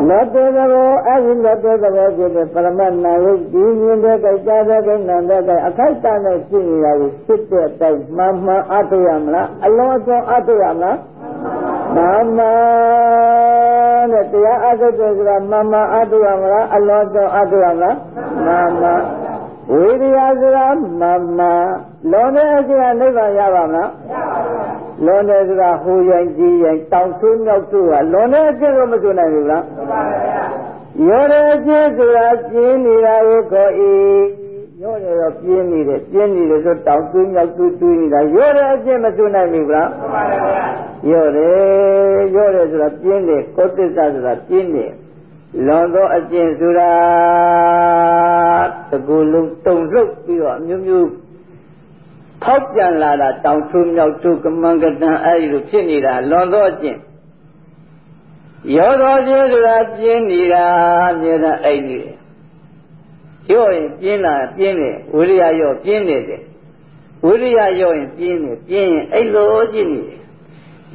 လွတ်တဲ့သဘောအဲဒီလွတ်တဲ့သဘောဖြစ်တဲ့ပရမတ်နာယုတ်ဒီမြင်တဲ့ကိစ္စတဲ့ကိနန္တဲ့ကိအခိုက်တနဲ့ရှိနေတာကိုဖြစ်တဲ့အတိုင်းမှန်မှန်အထုရမလားအလုံးစုံအထုရမလားမှန်မှန်တဲ့တရားအထုတဲ့ဆိုတာမှန်မှန်အထုရမလားအလုံးစုံအထုရမလားမှန်မှန် ဝိရိယဆိုတာမမလွန်တဲ့အကျင့်နိဗ္ဗာန်ရပါမလားရပါဘူးလွန်တဲ့ဆိုတာဟိုရင်ကြီးရင်တောင်ဆူးမြောက်ဆူးကလွန်တဲ့အကျင့်ကိုမကျွနိုင်ဘူးလားမှန်ပါဗျာရောတဲ့အကျင့်ဆိုတာပြင်းနေတာကိုခေါ်၏ရောတယ်တော့ပြင်းနေတယ်ပြင်းနေတယ်ဆိုတောင်ဆူးမြောက်ဆူးတွေးနေတာရောတဲ့အကျင့်မကျွနိုင်ဘူးလားမှန်ပါဗျာရောတယ်ရောတယ်ဆိုတာပြင်းတယ်ကောတ္တစ္စဆိုတာပြင်းတယ်လွန်သောအကျင့်ဆိုတာ တကူလုံးတုံလှုပ်ပြီးတော့အမျိုးမျိုးဖောက်ပြန်လာတာတောင်ထူးမြောက်ထူးကမန်ကတန်အဲဒီလိုဖြစ်နေတာလွန်သောအကျင့်ရောသောခြင်းဆိုတာပြင်းနေတာအမြဲတမ်းအိတ်နေတယ်ရော့ရင်ပြင်းလာပြင်းတယ်ဝိရိယရော့ပြင်းနေတယ်ဝိရိယရော့ရင်ပြင်းတယ်ပြင်းရင်အိတ်လို့ကျင့်နေတယ်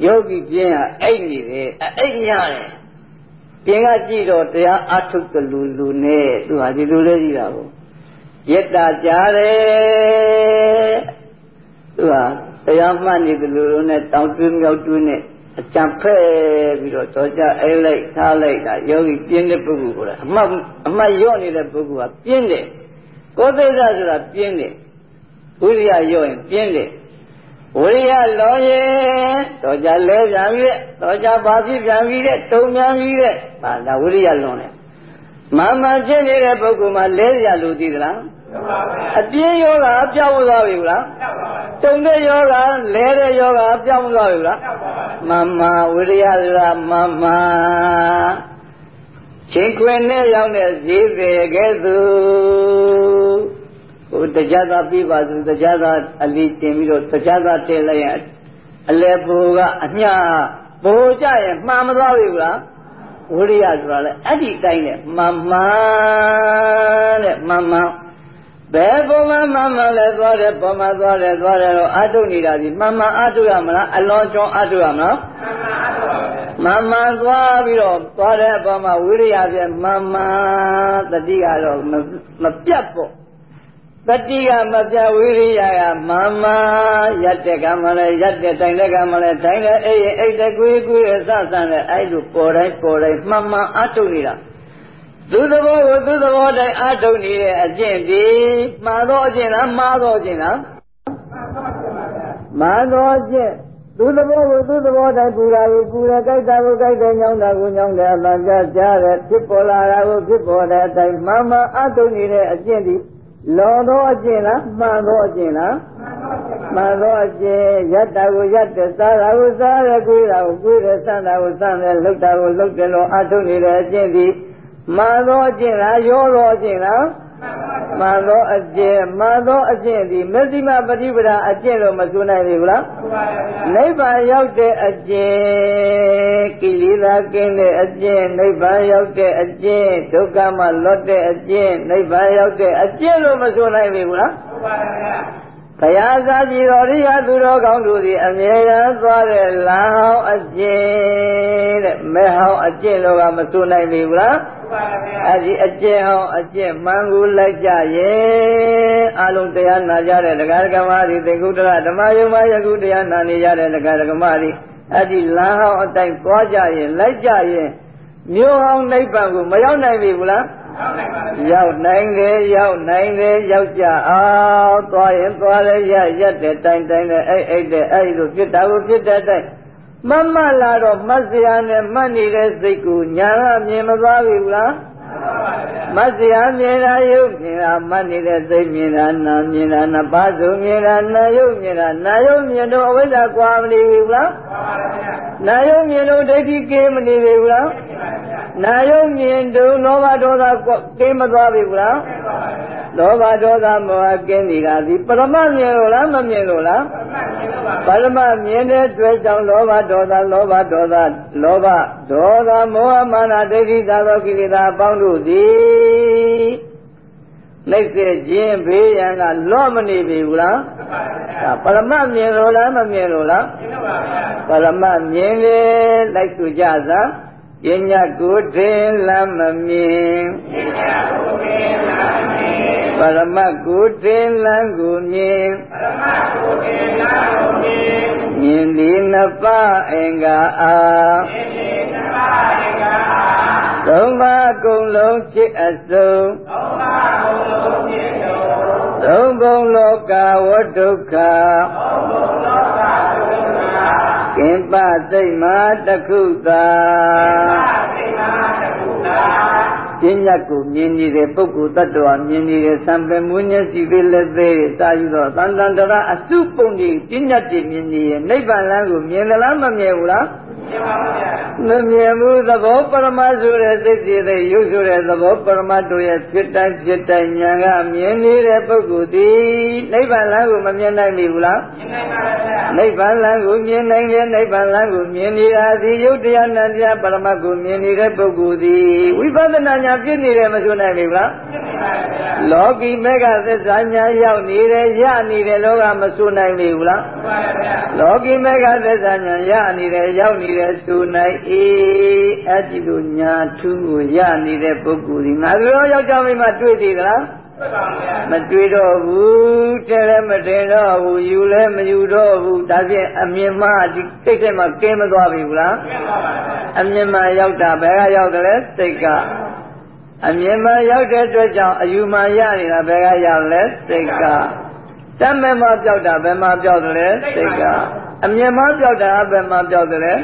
ယောဂီပြင်းရအိတ်နေတယ်အိတ်ရတယ်ပြင်ကကြည့်တော့တရားအထုတ်တလူလူနဲ့သူဟာဒီလိုလေးကြည့်တာကို ယတ္တာကြားတယ်သူဟာတရားမှတ်နေတယ်လူလူနဲ့တောင်းတွင်းမြောက်တွင်းနဲ့အကြံဖဲပြီးတော့ကြောကြအဲလိုက်ထားလိုက်တာယောဂီပြင်းတဲ့ပုဂ္ဂိုလ်ကိုလည်းအမှတ်အမှတ်ရော့နေတဲ့ပုဂ္ဂိုလ်ကပြင်းတယ်ကိုယ်သိက္ခာဆိုတာပြင်းတယ်ဝိရိယရော့ရင်ပြင်းတယ်ဝိရိယလောရင်တော့ကြလဲပြန်ပြီတဲ့တော့ကြဘာဖြစ်ပြန်ပြီတဲ့တုံပြန်ပြီတဲ့ဒါဒါဝိရိယလွန်တယ်မမဖြစ်နေတဲ့ပုဂ္ဂိုလ်မှာလဲရလို့သိသလား အပြင်းယောဂပြောင်းသွားပြီလားတုံတဲ့ယောဂလဲတဲ့ယောဂပြောင်းသွားပြီလားမမဝိရိယသာမမချိန်ခွင်နဲ့ရောက်တဲ့ဈေးပေကဲ့သို့ဟိုတရားသာပြပါစုတရားသာအလီတင်ပြီးတော့တရားသာထည့်လိုက်ရင်အလဲဘူကအညဘူကြရင်မှန်မသွားပြီလားဝိရိယဆိုတာလေအဲ့ဒီတိုင်းနဲ့မှန်မှန်တဲ့မှန်မှန် ဘယ်ပုံမှန်မှန်မှန်လဲသွားတယ်ပုံမှန်သွားတယ်သွားတယ်တော့အထုနေတာဒီမှန်မှန်အထုရမလားအလွန်ကျွန်းအထုရမလားမှန်မှန်သွားပြီးတော့သွားတဲ့အပေါ်မှာဝိရိယပြမှန်မှန်တတိကတော့မပြတ်ပေါ့တတိကမပြဝိရိယကမမရက်တဲ့ကံမလဲရက်တဲ့တိုင်တဲ့ကံမလဲတိုင်တဲ့အိပ်ရင်အိပ်တဲ့ကိုယ်ကိုယ်ရဲ့စဆန်းတဲ့အဲ့လိုပေါ်တိုင်းပေါ်တိုင်းမှန်မှန်အထုတ်နေတာ သူသဘောကိုသူသဘောတိုင်းအထုတ်နေတဲ့အကျင့်ဒီမှားသောအကျင့်လားမှားသောအကျင့်လားမှားသောအကျင့်သူသဘောကိုသူသဘောတိုင်းပူတာကိုပူတယ်ကြိုက်တာကိုကြိုက်တယ်ညောင်းတာကိုညောင်းတယ်အတန်ကြားကြားတယ်ဖြစ်ပေါ်လာတာကိုဖြစ်ပေါ်တဲ့အတိုင်းမှန်မှန်အထုတ်နေတဲ့အကျင့်ဒီလောသောအကျင့်လားမှန်သောအကျင့်လားမှန်သောအကျင့်ယတ္တာကိုယတ္တစားတာကိုစားရကိုယ်တာကိုကိုယ်ရစမ်းတာကိုစမ်းတယ်လှုပ်တာကိုလှုပ်တယ်လို့အထုတ်နေတဲ့အကျင့်ဒီ မှန်သောအကျင့်လားရောသောအကျင့်လားမှန်သောအကျင့်မှန်သောအကျင့်ဒီမဇ္ဈိမပฏิပဒါအကျင့်လို့မဆိုနိုင်ဘူးလားနိဗ္ဗာန်ရောက်တဲ့အကျင့်ကိလေသာကင်းတဲ့အကျင့်နိဗ္ဗာန်ရောက်တဲ့အကျင့်ဒုက္ခမှလွတ်တဲ့အကျင့်နိဗ္ဗာန်ရောက်တဲ့အကျင့်လို့မဆိုနိုင်ဘူးလား ဘုရားသာပြည်တော်ရိယသူတော်ကောင်းတို့သည်အမြဲတမ်းသွားတဲ့လမ်းဟောင်းအကျင့်တဲ့မဲဟောင်းအကျင့်လို့ကမဆိုနိုင်ဘူးလားအဲ့ဒီအကျင့်ဟောင်းအကျင့်မှန်ကိုလိုက်ကြရဲ့အလုံးတရားနာကြတဲ့ဒကာဒကမတွေသေကုတ္တရဓမ္မယုံမယခုတရားနာနေကြတဲ့ဒကာဒကမတွေအဲ့ဒီလမ်းဟောင်းအတိုင်းသွားကြရင်လိုက်ကြရင်မြို့ဟောင်းနိဗ္ဗာန်ကိုမရောက်နိုင်ပြီဘူးလား ရောက်နိုင်တယ်ရောက်နိုင်တယ်ရောက်ကြအောင်သွားရင်သွားရရရက်တဲ့တိုင်တိုင်နဲ့အဲ့အဲ့တဲ့အဲ့လိုဖြစ်တာကိုဖြစ်တဲ့တိုင်မမလာတော့မတ်စရာနဲ့မှတ်နေတဲ့စိတ်ကိုညာကမြင်မသွားပြီဘူးလားမတ်စရာမြင်တာယုတ်မြင်တာမှတ်နေတဲ့စိတ်မြင်တာနာမြင်တာနပါးစုမြင်တာနာယုတ်မြင်တာနာယုတ်မြင်တော့အဝိဇ္ဇာကွာမနေဘူးလားနာယုတ်မြင်တော့ဒိဋ္ဌိကင်းမနေဘူးလား နာယုတ်မြင်တော့လောဘဒေါသကင်းမသွားပြီဘူးလားလောဘဒေါသမောဟကင်းနေတာဒီပရမမြင်လို့လားမမြင်လို့လားပရမမြင်တဲ့တွေ့ကြောင့်လောဘဒေါသလောဘဒေါသလောဘဒေါသမောဟမာနဒိဋ္ဌိသာသောကိလေသာအပေါင်းတို့သည်နှိမ့်စေခြင်းဘေးရန်ကလော့မနေပြီဘူးလားဒါပရမမြင်လို့လားမမြင်လို့လားပရမမြင်လေလိုက်သူကြသာ ပညာကိုယ်တင်လမ်းမမြင်ပညာကိုယ်တင်လမ်းမမြင်ပရမကိုယ်တင်လမ်းကိုမြင်ပရမကိုယ်တင်လမ်းကိုမြင်မြင်သည်နှစ်ပါးအင်္ဂါအားမြင်သည်နှစ်ပါးအင်္ဂါအားသုံးပါးကုံလုံးချစ်အစုံသုံးပါးကုံလုံးချစ်စုံသုံးဘုံလောကဝတ္ဒုက္ခသုံးဘုံလောကဒုက္ခ ကင်ပစိတ်မာတခုသာကင်ပစိတ်မာတခုသာပညာကိုမြင်နေတဲ့ပုဂ္ဂိုလ်တ attva မြင်နေတဲ့သံပင်မွေးညစီသေးလက်သေးစာယူတော့တန်တန်တရာအစုပုံကြီးပညာတည်မြင်နေရဲ့နိဗ္ဗာန်လမ်းကိုမြင်သလားမမြင်ဘူးလား မမြင်ဘူးသဘောပရမဆိုတဲ့စိတ်စီတဲ့ရုပ်ဆိုတဲ့သဘောပရမတို့ရဲ့ဖြစ်တိုင်းဖြစ်တိုင်းဉာဏ်ကမြင်နေတဲ့ပုဂ္ဂိုလ်ဒီနိဗ္ဗာန်လမ်းကိုမမြင်နိုင်ပြီဘူးလားမြင်နိုင်ပါဗျာနိဗ္ဗာန်လမ်းကိုမြင်နိုင်တဲ့နိဗ္ဗာန်လမ်းကိုမြင်နေတာဒီယုတ်တရားနန္တရားပရမတ်ကိုမြင်နေတဲ့ပုဂ္ဂိုလ်ဒီဝိပဿနာဉာဏ်ပြည့်နေတယ်မဆိုနိုင်ပြီဘူးလားလောကီမေဃသစ္စာညာရောက်နေတယ်ရနေတယ်လောကမဆိုနိုင်ပြီဘူးလားလောကီမေဃသစ္စာညာရနေတယ်ရောက်နေတယ်ဆိုနိုင်အေးအဲ့ဒီလိုညာထူးကိုရနေတဲ့ပုဂ္ဂိုလ်ဒီငါတို့ယောက်ျားမိန်းမတွေ့သေးသလားမတွေ့တော့ဘူးတဲလည်းမတင်တော့ဘူးယူလည်းမယူတော့ဘူးဒါဖြင့်အမြင်မှဒီစိတ်ထဲမှာကင်းမသွားပြီဘူးလားအမြင်မှရောက်တာဘယ်ကရောက်တယ်လဲစိတ်ကအမြင်မှရောက်တဲ့အတွက်ကြောင့်အယူမှရနေတာဘယ်ကရောက်လဲစိတ်ကတတ်မဲ့မှပြောက်တာဘယ်မှပြောက်တယ်လဲစိတ်က အမြင်မှပြောက်တာဘယ်မှပြောက်တယ်လဲ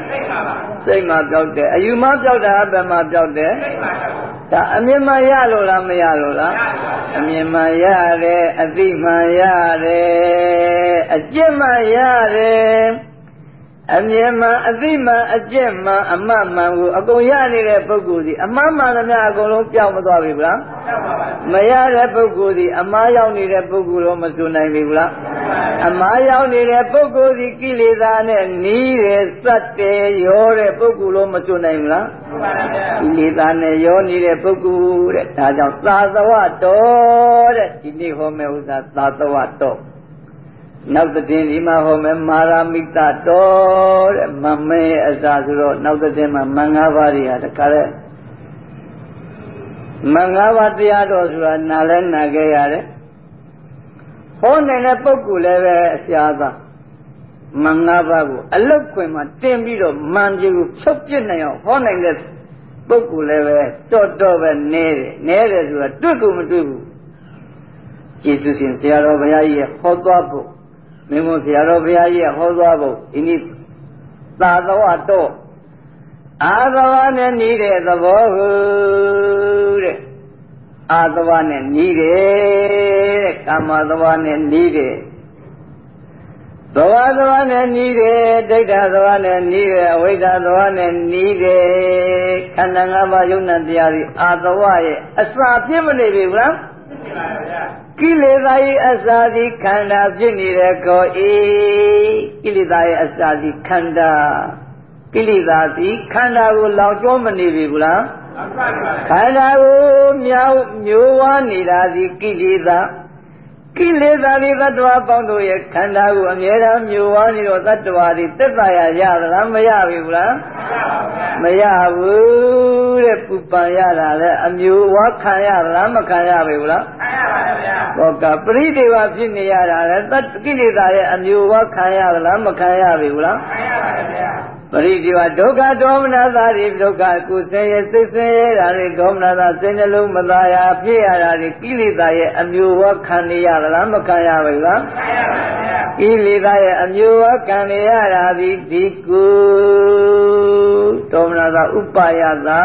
စိတ်မှပြောက်တယ်အယူမှပြောက်တာဘယ်မှပြောက်တယ်ဒါအမြင်မှရလို့လားမရလို့လားအမြင်မှရတယ်အသိမှရတယ်အကျင့်မှရတယ် အမြင်မှအသိမှအကျင့်မှအမှတ်မှန်ကိုအကုန်ရနေတဲ့ပုဂ္ဂိုလ်စီအမှန်မှန်သမျှအကုန်လုံးပြောင်းမသွားပြီဗလားမရတဲ့ပုဂ္ဂိုလ်စီအမှားရောက်နေတဲ့ပုဂ္ဂိုလ်တော့မစွနိုင်ပြီဗလားအမှားရောက်နေတဲ့ပုဂ္ဂိုလ်စီကိလေသာနဲ့နီးတယ်စက်တယ်ရောတဲ့ပုဂ္ဂိုလ်တော့မစွနိုင်ဘူးလားကိလေသာနဲ့ရောနေတဲ့ပုဂ္ဂိုလ်တဲ့ဒါကြောင့်သာသဝတော်တဲ့ဒီနေ့ဟောမယ့်ဥစ္စာသာသဝတော် နောက်တဲ့ဒီမှာဟောမယ်မာရမိတတော်တဲ့မမဲအစာဆိုတော့နောက်တဲ့မှာမင်္ဂပါးတွေဟာတခါတဲ့မင်္ဂပါးတရားတော်ဆိုတာနားလဲနာခဲ့ရတယ်ဟောနိုင်တဲ့ပုဂ္ဂိုလ်လည်းပဲအရှားသားမင်္ဂပါးကိုအလုတ်ခွင်မှာတင်ပြီးတော့မန်ကြီးကိုဖြုတ်ပြစ်နိုင်အောင်ဟောနိုင်တဲ့ပုဂ္ဂိုလ်လည်းပဲတော်တော်ပဲနဲတယ်နဲတယ်ဆိုတာတွေ့ကိုမတွေ့ဘူးကျေးဇူးရှင်ဆရာတော်ဘုရားကြီးရဲ့ဟောသွားဖို့ မင်းတို့ဆရာတော်ဘုရားကြီးကဟောသွားဖို့ဒီနေ့သာသဝတော့အာသဝနဲ့နီးတဲ့သဘောဟုတဲ့အာသဝနဲ့နီးတယ်တဲ့ကာမသဝနဲ့နီးတယ်သဝသဝနဲ့နီးတယ်ဒိဋ္ဌသဝနဲ့နီးတယ်အဝိဇ္ဇသဝနဲ့နီးတယ်ခန္ဓာ၅ပါးယုံနာတရားတွေအာသဝရဲ့အစာဖြစ်မနေပြီဗျာ ကိလေသာ၏အစာသည်ခန္ဓာဖြစ်နေတဲ့ကောဤကိလေသာရဲ့အစာသည်ခန္ဓာကိလေသာသည်ခန္ဓာကိုလောင်ကျွမ်းမနေပြီဘူးလားခန္ဓာကိုမြောက်မျိုးဝါနေတာသည်ကိလေသာ ကိလေသာတွေသတ္တဝါပေါင်းတို့ရဲ့ခန္ဓာကိုအမြဲတမ်းမျိုးဝါနေတော့သတ္တဝါတွေသက်သာရရသလားမရပြီဘူးလားမရဘူးတဲ့ပူပန်ရတာလေအမျိုးဝါခံရသလားမခံရပြီဘူးလားခံရပါဗျာဟောကပရိဒေဝဖြစ်နေရတာလေသတ္တကိလေသာရဲ့အမျိုးဝါခံရသလားမခံရပြီဘူးလားခံရပါဗျာ ပရိဒီဝဒုက္ခဒေါမနတာတွေဒုက္ခကိုယ်ဆင်းရဲစိတ်ဆင်းရဲတာတွေဒေါမနတာစိတ်နှလုံးမသာယာဖြစ်ရတာတွေကိလေသာရဲ့အမျိုးဝခံနေရလားမခံရဘူးလားခံရပါဗျာကိလေသာရဲ့အမျိုးဝခံနေရတာဒီဒီကုဒေါမနတာဥပယတာ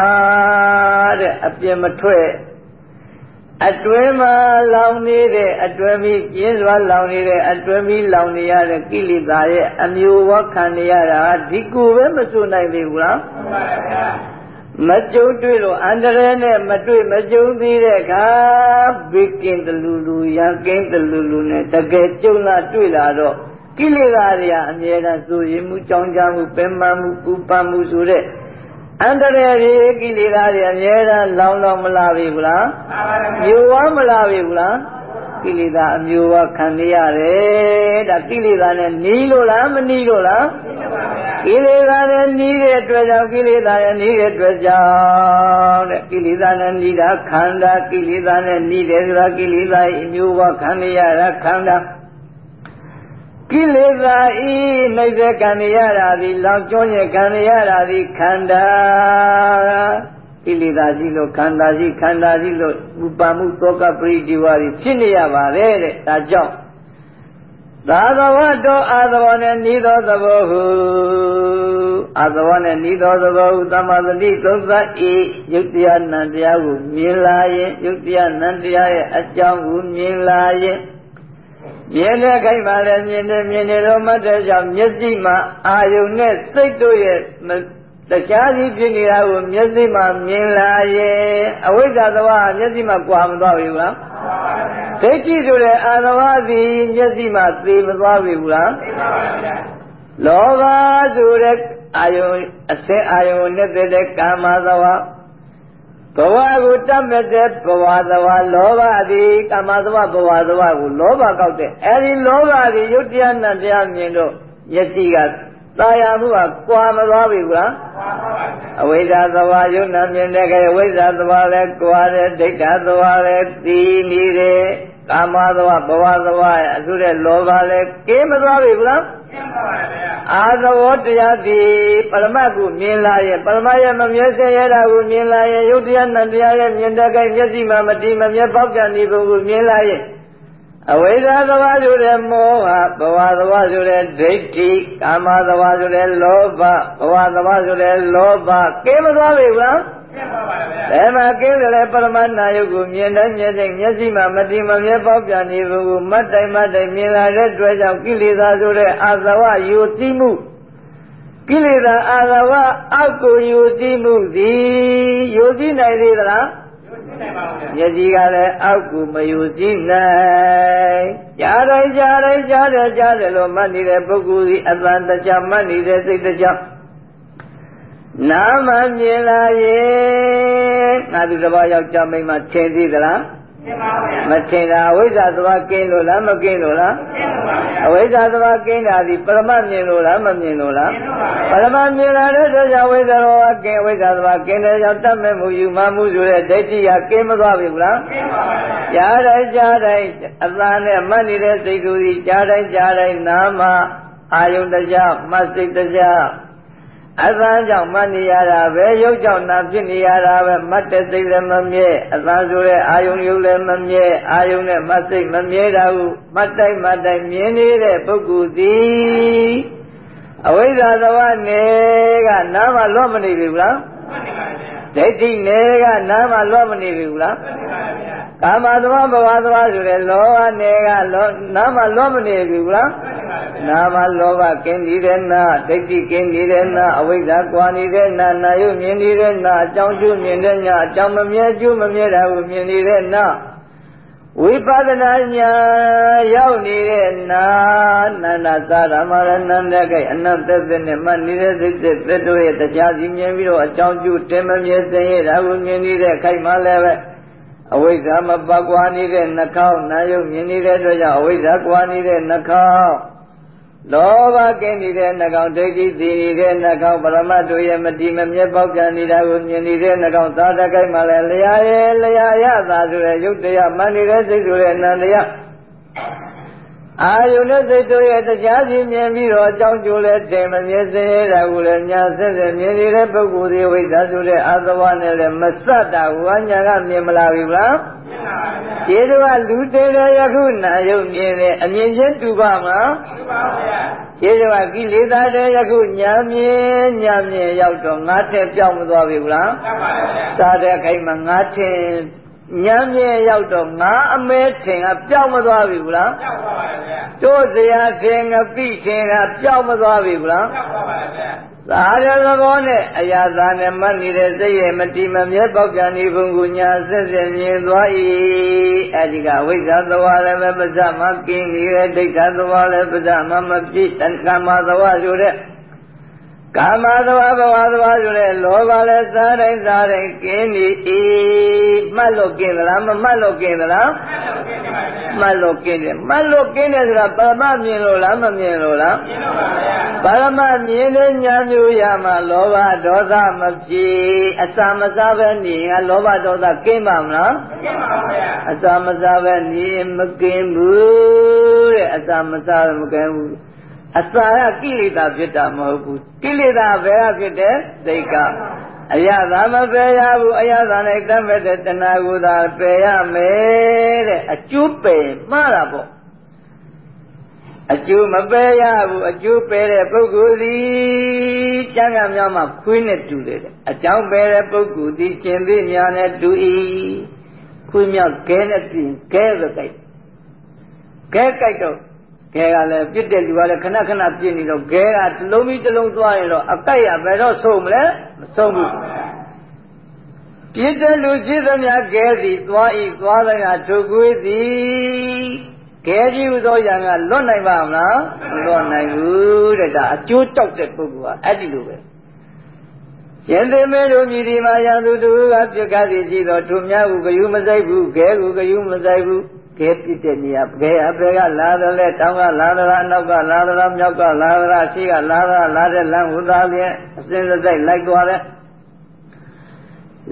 တဲ့အပြစ်မထွက် အတွင်းမှာလောင်နေတဲ့အတွင်းပြီးပြင်းစွာလောင်နေတဲ့အတွင်းပြီးလောင်နေရတဲ့ကိလေသာရဲ့အမျိုးဝခံနေရတာဒီကိုပဲမစွနိုင်သေးဘူးလားမှန်ပါဗျာမကြုံတွေ့လို့အန္တရာယ်နဲ့မတွေ့မကြုံသေးတဲ့အခါဘေကင်းတလူလူရန်ကင်းတလူလူနဲ့တကယ်ကြုံလာတွေ့လာတော့ကိလေသာတွေကအမြဲတမ်းစိုးရင်မှုကြောင်းကြမှုပင်ပန်းမှုပူပန်မှုဆိုတဲ့ အန္တရာယ်တွေကိလေသာတွေအမြဲတမ်းလောင်လောင်မလာပြီဘူးလားမျိုးဝမလာပြီဘူးလားကိလေသာအမျိုးဝခံနေရတယ်ဒါကိလေသာနဲ့နီးလို့လားမနီးလို့လားကိလေသာနဲ့နီးတဲ့အတွက်ကြောင့်ကိလေသာနဲ့နီးတဲ့အတွက်ကြောင့်တဲ့ကိလေသာနဲ့နီးတာခန္ဓာကိလေသာနဲ့နီးတယ်ဆိုတာကိလေသာအမျိုးဝခံနေရတာခန္ဓာ ကိလေသာဤနှိမ့်တဲ့ကံရတာဒီလောင်ကျွမ်းရကံရတာဒီခန္ဓာကိလေသာရှိလို့ခန္ဓာရှိခန္ဓာရှိလို့ဥပါမှုသောကပရိဒီဝါတွေဖြစ်နေရပါတယ်တဲ့ဒါကြောင့်သာသဝတောအာသဝနဲ့ဤသောသဘောဟုအာသဝနဲ့ဤသောသဘောဟုသမ္မာသတိသုံးသပ်ဤယုတ်တရားနံတရားကိုမြင်လာရင်ယုတ်တရားနံတရားရဲ့အကြောင်းကိုမြင်လာရင် မြင်တဲ့ခိုက်ပါလေမြင်တယ်မြင်တယ်လို့မှတ်တဲ့ကြောင့်မျက်စိမှာအာယုန်နဲ့စိတ်တို့ရဲ့တရားစီဖြစ်နေတာကိုမျက်စိမှာမြင်လာရင်အဝိဇ္ဇာသဘာဝမျက်စိမှာကြွာမသွားဘူးလားဒိဋ္ဌိဆိုတဲ့အာသဘာစီမျက်စိမှာသေမသွားဘူးလားသေပါပါဗျာလောဘဆိုတဲ့အာယုန်အစင်းအာယုန်နဲ့တဲ့ကာမသဘာဝ ဘဝကိုတတ်မဲ့တဲ့ဘဝသဝလောဘသည်ကာမသဝဘဝသဝကိုလောဘကောက်တဲ့အဲဒီလောဘသည်ယုတ်တရားနဲ့တရားမြင်တော့ယတိကตายမှုကကွာမသွားပြီကွာအဝိဇ္ဇာသဝယုတ်နာမြင်တဲ့ကဲအဝိဇ္ဇာသဝလည်းကွာတယ်ဒိဋ္ဌသဝလည်းသိနေတယ်ကာမသဝဘဝသဝအထုတဲ့လောဘလည်းကင်းမသွားပြီကွာ အာသဝတရားသည်ပရမတ်ကိုမြင်လာရင်ပရမတ်ရဲ့မမျက်စေရတာကိုမြင်လာရင်ယုတ်တရားနဲ့တရားရဲ့မြင်တဲ့ကိမျက်စိမှမတိမမျက်ပေါက်ပြန်ဒီဘုံကိုမြင်လာရင်အဝိဇ္ဇာသဘာဆိုတဲ့မောဟဘဝသဘာဆိုတဲ့ဒိဋ္ဌိကာမသဘာဆိုတဲ့လောဘဘဝသဘာဆိုတဲ့လောဘကဲမသွားပြီဗျာ ဘယ်မှာကင်းတယ်လဲပရမနာယုတ်ကိုမြင်တိုင်းမြင်တိုင်းမျက်စိမှာမတိမမြဲပေါက်ပြန်နေဘူးကိုမတ်တိုင်မတ်တိုင်မြင်လာတဲ့တွေ့ကြောင့်ကိလေသာဆိုတဲ့အာသဝယုတိမှုကိလေသာအာသဝအောက်ကိုယုတိမှုသည်ယုတိနိုင်သေးသလားမျက်စိကလည်းအောက်ကိုမယုတိနိုင်ကြားတိုင်းကြားတိုင်းကြားတယ်ကြားတယ်လို့မှတ်နေတဲ့ပုဂ္ဂိုလ်ဒီအတန်တကြမှတ်နေတဲ့စိတ်တကြ နာမမြင်လာရဲ့ငါသူတစ်ပါးယောက်ျားမိန်းမထင်သေးသလားမထင်တာအဝိဇ္ဇာသဘာကင်းလို့လားမကင်းလို့လားအဝိဇ္ဇာသဘာကင်းတာဒီပရမမြင်လို့လားမမြင်လို့လားပရမမြင်လာတဲ့အတွက်ကြောင့်ဝိဇ္ဇာသဘာကင်းဝိဇ္ဇာသဘာကင်းတဲ့ကြောင့်တတ်မဲ့မှုယူမှမှုဆိုတဲ့ဒိဋ္ဌိကကင်းမသွားပြီဘူးလားကြားတိုင်းကြားတိုင်းအသာနဲ့မှတ်နေတဲ့စိတ်ကူကြီးကြားတိုင်းကြားတိုင်းနာမအာယုန်တရားမှတ်စိတ်တရား အသံကြောင့်မနေရတာပဲရုပ်ကြောင့်နာဖြစ်နေရတာပဲမတ်တဲ့စိတ်လည်းမမြဲအသံဆိုတဲ့အာယုံရုပ်လည်းမမြဲအာယုံနဲ့မတ်စိတ်မမြဲတာဟုမတ်တိုင်းမတ်တိုင်းမြင်နေတဲ့ပုဂ္ဂိုလ်သည်အဝိဇ္ဇာသဝနေကနားမလွတ်မနေပြီဘူးလားဒိဋ္ဌိနေကနားမလွတ်မနေပြီဘူးလား ကာမသဝဘဝသဝဆိုတဲ့လောဘနေကလောနားမလွတ်မနေပြီဘူးလားနာမလောဘကင်းနေတဲ့နာဒိဋ္ဌိကင်းနေတဲ့နာအဝိဇ္ဇာကွာနေတဲ့နာနာယုမြင်နေတဲ့နာအကြောင်းကျိုးမြင်တဲ့ညာအကြောင်းမမြဲကျိုးမမြဲတာကိုမြင်နေတဲ့နာဝိပဿနာညာရောက်နေတဲ့နာနန္ဒသာရမရဏန္တကိအနတ္တသက်နဲ့မှနေတဲ့စိတ်သက်တို့ရဲ့တရားစီမြင်ပြီးတော့အကြောင်းကျိုးတင်မမြဲစင်ရတာကိုမြင်နေတဲ့ခိုက်မှလည်းပဲ အဝိဇ္ဇာမပကွာနေတဲ့နှာခေါင်းနာယုမြင်နေတဲ့အတွက်ကြောင့်အဝိဇ္ဇာကွာနေတဲ့နှာခေါင်းလောဘကင်းနေတဲ့နှကောင်ဒိဋ္ဌိသိနေတဲ့နှကောင်ပရမတ်တို့ရဲ့မတိမမြဲပေါက်ပြန်နေတာကိုမြင်နေတဲ့နှကောင်သာတကိုက်မှလည်းလျာရဲ့လျာရသာဆိုတဲ့ရုပ်တရားမှန်နေတဲ့စိတ်ဆိုတဲ့နန္တရား အာယုန်နဲ့စိတ်တို့ရဲ့တရားစီမြင်ပြီးတော့အကြောင်းကျိုးလဲတင်မမြဲစင်ရတာကိုလည်းညာဆက်ဆက်မြင်နေတဲ့ပုဂ္ဂိုလ်တွေဝိဇ္ဇာဆိုတဲ့အာသဝနဲ့လည်းမစတ်တာဝါညာကမြင်မလာဘူးလားကျေးဇူးကလူတေတဲ့ယခုနာယုတ်မြင်တယ်အမြင်ချင်းတူပါမလားတူပါဗျာကျေးဇူးကကိလေသာတဲ့ယခုညာမြင်ညာမြင်ရောက်တော့ငါထက်ပြောင်းမသွားပြီဘူးလားမှန်ပါဗျာသာတဲ့ခိုင်မှာငါထင် ညာမြင်ရောက်တော့ငါအမဲထင်ကပျောက်မသွားပြီဘူးလားပျောက်သွားပါဗျာတို့စရာထင်ကပိထင်ကပျောက်မသွားပြီဘူးလားပျောက်သွားပါဗျာသာရသဘောနဲ့အရာသာနဲ့မှတ်နေတဲ့စိတ်ရဲ့မတိမမြဲပေါက်ပြန်နေပုံကိုညာဆက်ဆက်မြင်သွား၏အဲဒီကဝိဇ္ဇာသဝလည်းပဲပဇမကင်းနေတဲ့ဒိဋ္ဌသဝလည်းပဇမမပြည့်တက္ကမသဝဆိုတဲ့ ကာမသဝဘဝသဝဆိုတဲ့လောဘလည်းစားတိုင်းစားတိုင်းကင်းနေ၏မှတ်လို့ကင်းသလားမမှတ်လို့ကင်းသလားမှတ်လို့ကင်းတယ်မှတ်လို့ကင်းတယ်ဆိုတာပရမမြင်လို့လားမမြင်လို့လားမြင်လို့ပါဗျာပရမမြင်တဲ့ညာမျိုးရမှာလောဘဒေါသမပြေအစာမစားပဲနေငါလောဘဒေါသကင်းပါမလားကင်းပါဗျာအစာမစားပဲနေမကင်းဘူးတဲ့အစာမစားမကင်းဘူး အစာကကိလေသာဖြစ်တာမဟုတ်ဘူးကိလေသာဘယ်ကဖြစ်တဲ့စိတ်ကအယသာမပယ်ရဘူးအယသာနဲ့တတ်မဲ့တဲ့တဏှာကိုသာပယ်ရမယ်တဲ့အကျိုးပယ်မှားတာပေါ့အကျိုးမပယ်ရဘူးအကျိုးပယ်တဲ့ပုဂ္ဂိုလ်သည်ကျမ်းဂန်များမှာခွေးနဲ့တူတယ်အကြောင်းပယ်တဲ့ပုဂ္ဂိုလ်သည်ကျင်သိများနဲ့တူ၏ခွေးမြောက်ခဲနဲ့ပြင်ခဲပဲကြိုက်ခဲကြိုက်တော့ ခဲကလည်းပြစ်တဲ့လူကလည်းခဏခဏပြစ်နေတော့ခဲကတစ်လုံးပြီးတစ်လုံးသွားရင်တော့အကိုက်ရဘယ်တော့ဆုံးမလဲမဆုံးဘူးပြစ်တဲ့လူရှိသမျှခဲသည်သွားဤသွားတဲ့ကထုတ်ကွေးသည်ခဲကြီးဥသောရံကလွတ်နိုင်ပါမလားမလွတ်နိုင်ဘူးတဲ့ဒါအကျိုးတောက်တဲ့ပုဂ္ဂိုလ်ကအဲ့ဒီလိုပဲရှင်သေမေတို့မြည်ဒီမှာရန်သူတို့ကပြစ်ခတ်သည်ရှိသောသူများကိုဂယုမဆိုင်ဘူးခဲကိုဂယုမဆိုင်ဘူး ကဲပြစ်တဲ့နေရာဘယ်အပေကလာတယ်လဲတောင်းကလာတယ်အနောက်ကလာတယ်မြောက်ကလာတယ်ရှိကလာတယ်လာတဲ့လမ်းဟူသားဖြင့်အစဉ်စစိုက်လိုက်သွားတယ်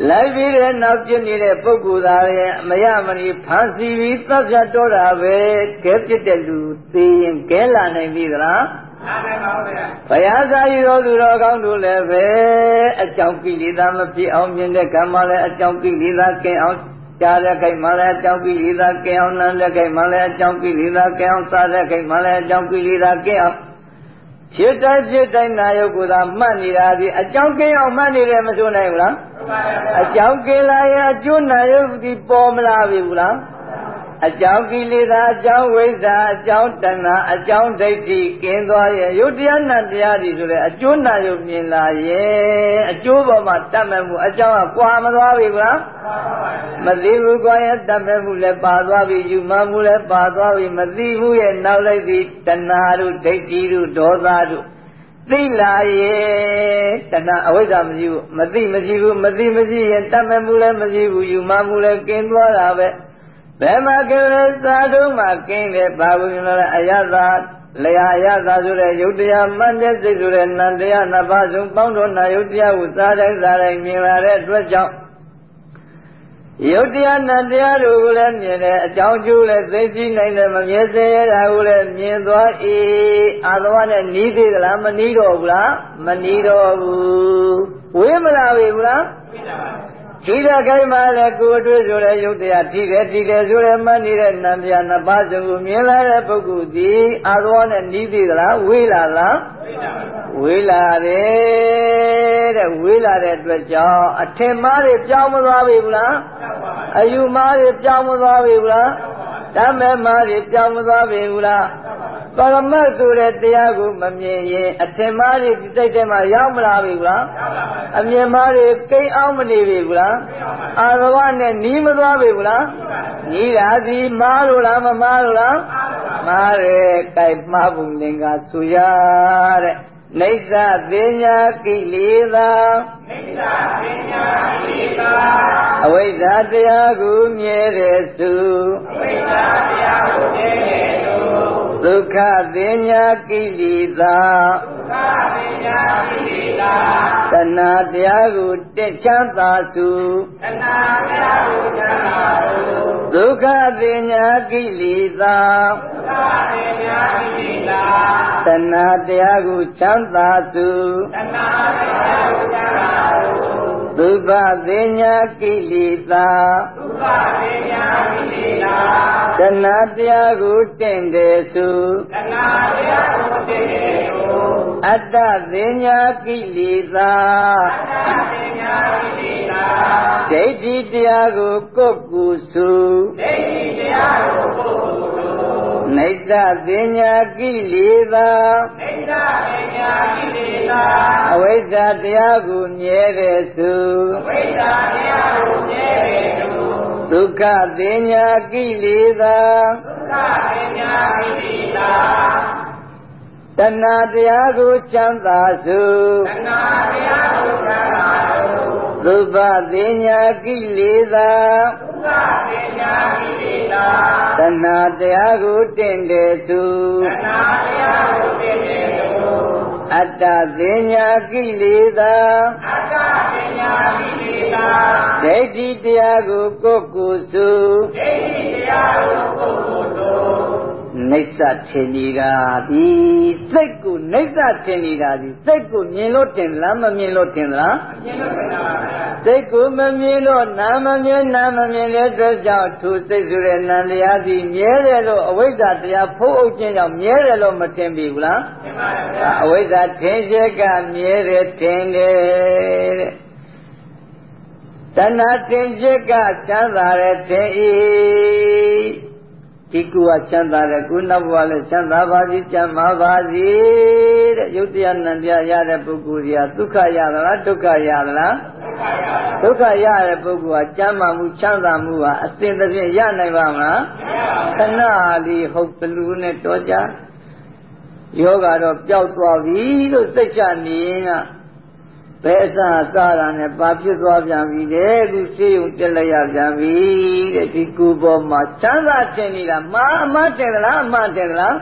လိုက်ပြီးတဲ့နောက်ပြစ်နေတဲ့ပုဂ္ဂိုလ်သားရဲ့မရမဏီဖန်စီပြီးသတ်ဖြတ်တော့တာပဲကဲပြစ်တဲ့လူသိရင်ကဲလာနိုင်ပြီသလားမှန်ပါပါဗျာဘုရားစာရည်တော်သူတော်ကောင်းတို့လည်းပဲအကြောင်းကိလေသာမဖြစ်အောင်မြင်တဲ့ကံမှလည်းအကြောင်းကိလေသာကင်းအောင် ကြားတဲ့ခိုက်မှလည်းအကြောင်းကိလေသာကင်းအောင်နမ်းတဲ့ခိုက်မှလည်းအကြောင်းကိလေသာကင်းအောင်စားတဲ့ခိုက်မှလည်းအကြောင်းကိလေသာကင်းအောင်ဖြစ်တိုင်းဖြစ်တိုင်းနာယုတ်ကိုသာမှတ်နေတာဒီအကြောင်းကင်းအောင်မှတ်နေတယ်မဆိုနိုင်ဘူးလားအကြောင်းကင်းလာရင်အကျိုးနာယုတ်ဒီပေါ်မလာပြီဘူးလား အကြောင်းကိလေသာအကြောင်းဝိဇ္ဇာအကြောင်းတဏှာအကြောင်းဒိဋ္ဌိကင်းသွားရဲ့ယုတ်တရားနတ်တရားတွေဆိုတဲ့အကျိုးနာယုတ်မြင်လာရဲ့အကျိုးပေါ်မှာတတ်မဲ့မှုအကြောင်းကကွာမသွားပြီဘူးလားမသိဘူးကွာရဲ့တတ်မဲ့မှုလည်းပါသွားပြီယူမမှုလည်းပါသွားပြီမသိဘူးရဲ့နောက်လိုက်သည်တဏှာတို့ဒိဋ္ဌိတို့ဒေါသတို့သိလာရဲ့တဏှာအဝိဇ္ဇာမရှိဘူးမသိမရှိဘူးမသိမရှိရင်တတ်မဲ့မှုလည်းမရှိဘူးယူမမှုလည်းကင်းသွားတာပဲ ဘယ်မှာကင်းလဲသာတုံးမှာကင်းတယ်ဘာဘူးလဲအယသာလျာအယသာဆိုတဲ့ယုတ်တရားမှတ်တဲ့စိတ်ဆိုတဲ့နန္တရားနှစ်ပါးဆုံးပေါင်းတော်နာယုတ်တရားကိုစားတိုင်းစားတိုင်းမြင်လာတဲ့အတွက်ကြောင့်ယုတ်တရားနတ်တရားတို့ကိုလည်းမြင်တယ်အကြောင်းကျိုးလည်းသိသိနိုင်တယ်မမြဲစေရတာကိုလည်းမြင်သွား၏အာသဝနဲ့နီးသေးသလားမနီးတော့ဘူးလားမနီးတော့ဘူးဝေးမလာပြီဘူးလားဝေးပါပါ ထိတဲ့ခိုင်းမှလည်းကိုယ်အတွေ့ဆိုတဲ့ယုတ်တရားထိတယ်ထိတယ်ဆိုတဲ့မှတ်နေတဲ့နံတရားနှစ်ပါးစုံကိုမြင်လာတဲ့ပုဂ္ဂိုလ်ဒီအာသောနဲ့နီးပြီလားဝေးလာလားဝေးလာတယ်တဲ့ဝေးလာတဲ့အတွက်ကြောင့်အထင်မှားတွေပြောင်းမသွားပြီဘူးလားအယူမှားတွေပြောင်းမသွားပြီဘူးလားဓမ္မမှားတွေပြောင်းမသွားပြီဘူးလား ပရမတ်ဆိုတဲ့တရားကိုမမြင်ရင်အထင်မှားတွေစိတ်ထဲမှာရောက်မလာပြီဘူးလားအမြင်မှားတွေကိန်းအောင်မနေပြီဘူးလားအာသဝနဲ့နီးမသွားပြီဘူးလားနီးတာဒီမားလို့လားမမားလို့လားမားတယ်ကြိုက်မှားပုံသင်္ကာဆိုရတဲ့နိစ္စပညာကိလေသာနိစ္စပညာကိလေသာအဝိဇ္ဇာတရားကိုမြဲတဲ့သူအဝိဇ္ဇာတရားကိုမြဲတဲ့သူ ဒုက္ခပညာကိလေသာဒုက္ခပညာကိလေသာတဏှာတရားကိုတက်ချမ်းသာစုတဏှာတရားကိုချမ်းသာစုဒုက္ခပညာကိလေသာဒုက္ခပညာကိလေသာတဏှာတရားကိုချမ်းသာစုတဏှာတရားကိုချမ်းသာစု ဒုက္ခပညာကိလေသာဒုက္ခပညာကိလေသာတဏှာတရားကိုတင့်တယ်စုတဏှာတရားကိုတင့်တယ်စုအတ္တပညာကိလေသာအတ္တပညာကိလေသာဒိဋ္ဌိတရားကိုကိုယ်ကူစုဒိဋ္ဌိတရားကိုကိုယ်ကူ နိစ္စပညာကိလေသာနိစ္စပညာကိလေသာအဝိဇ္ဇာတရားကိုမြဲတဲ့သူအဝိဇ္ဇာတရားကိုမြဲတဲ့သူဒုက္ခပညာကိလေသာဒုက္ခပညာကိလေသာတဏှာတရားကိုချမ်းသာစုတဏှာတရားကိုချမ်းသာစု သုဘပညာကိလေသာသုဘပညာကိလေသာတဏှာတရားကိုတင့်တယ်သူတဏှာတရားကိုတင့်တယ်သူအတ္တပညာကိလေသာအတ္တပညာကိလေသာဒိဋ္ဌိတရားကိုကိုယ်ကိုယ်စုဒိဋ္ဌိတရားကိုကိုယ်ကိုယ်စု နှိစ္စထင်နေတာဒီစိတ်ကိုနှိစ္စထင်နေတာဒီစိတ်ကိုမြင်လို့ထင်လားမမြင်လို့ထင်လားမြင်လို့ထင်တာပါဗျာစိတ်ကိုမမြင်လို့နာမမြင်နာမမြင်တဲ့အတွက်ကြောင့်သူစိတ်ဆိုတဲ့နံတရားဒီမြဲတယ်လို့အဝိဇ္ဇာတရားဖုံးအုပ်ခြင်းကြောင့်မြဲတယ်လို့မထင်ပြီဘူးလားထင်ပါဗျာအဝိဇ္ဇာထင်ချက်ကမြဲတယ်ထင်တယ်တဲ့တဏှာထင်ချက်ကချမ်းသာတယ်ထင်၏ ဒီကူကချမ်းသာတယ်ကုနောက်ဘဝလည်းချမ်းသာပါစေကြံပါပါစေတဲ့ယုတ်တရားနံတရားရတဲ့ပုဂ္ဂိုလ်ကြီးကဒုက္ခရသလားဒုက္ခရသလားဒုက္ခရတဲ့ပုဂ္ဂိုလ်ကကြမ်းမာမှုချမ်းသာမှုဟာအစဉ်သဖြင့်ရနိုင်ပါမလားခဏလေးဟုတ်ဘလူနဲ့တော့ကြယောဂါတော့ပျောက်သွားပြီလို့စိတ်ချနေရင်က ဘယ်အစစားတာနဲ့ပါဖြစ်သွားပြန်ပြီတဲ့အခုရှေးုံတက်လိုက်ရပြန်ပြီတဲ့ဒီကူပေါ်မှာချမ်းသာတင်နေတာမာအမတင်သလားအမတင်သလား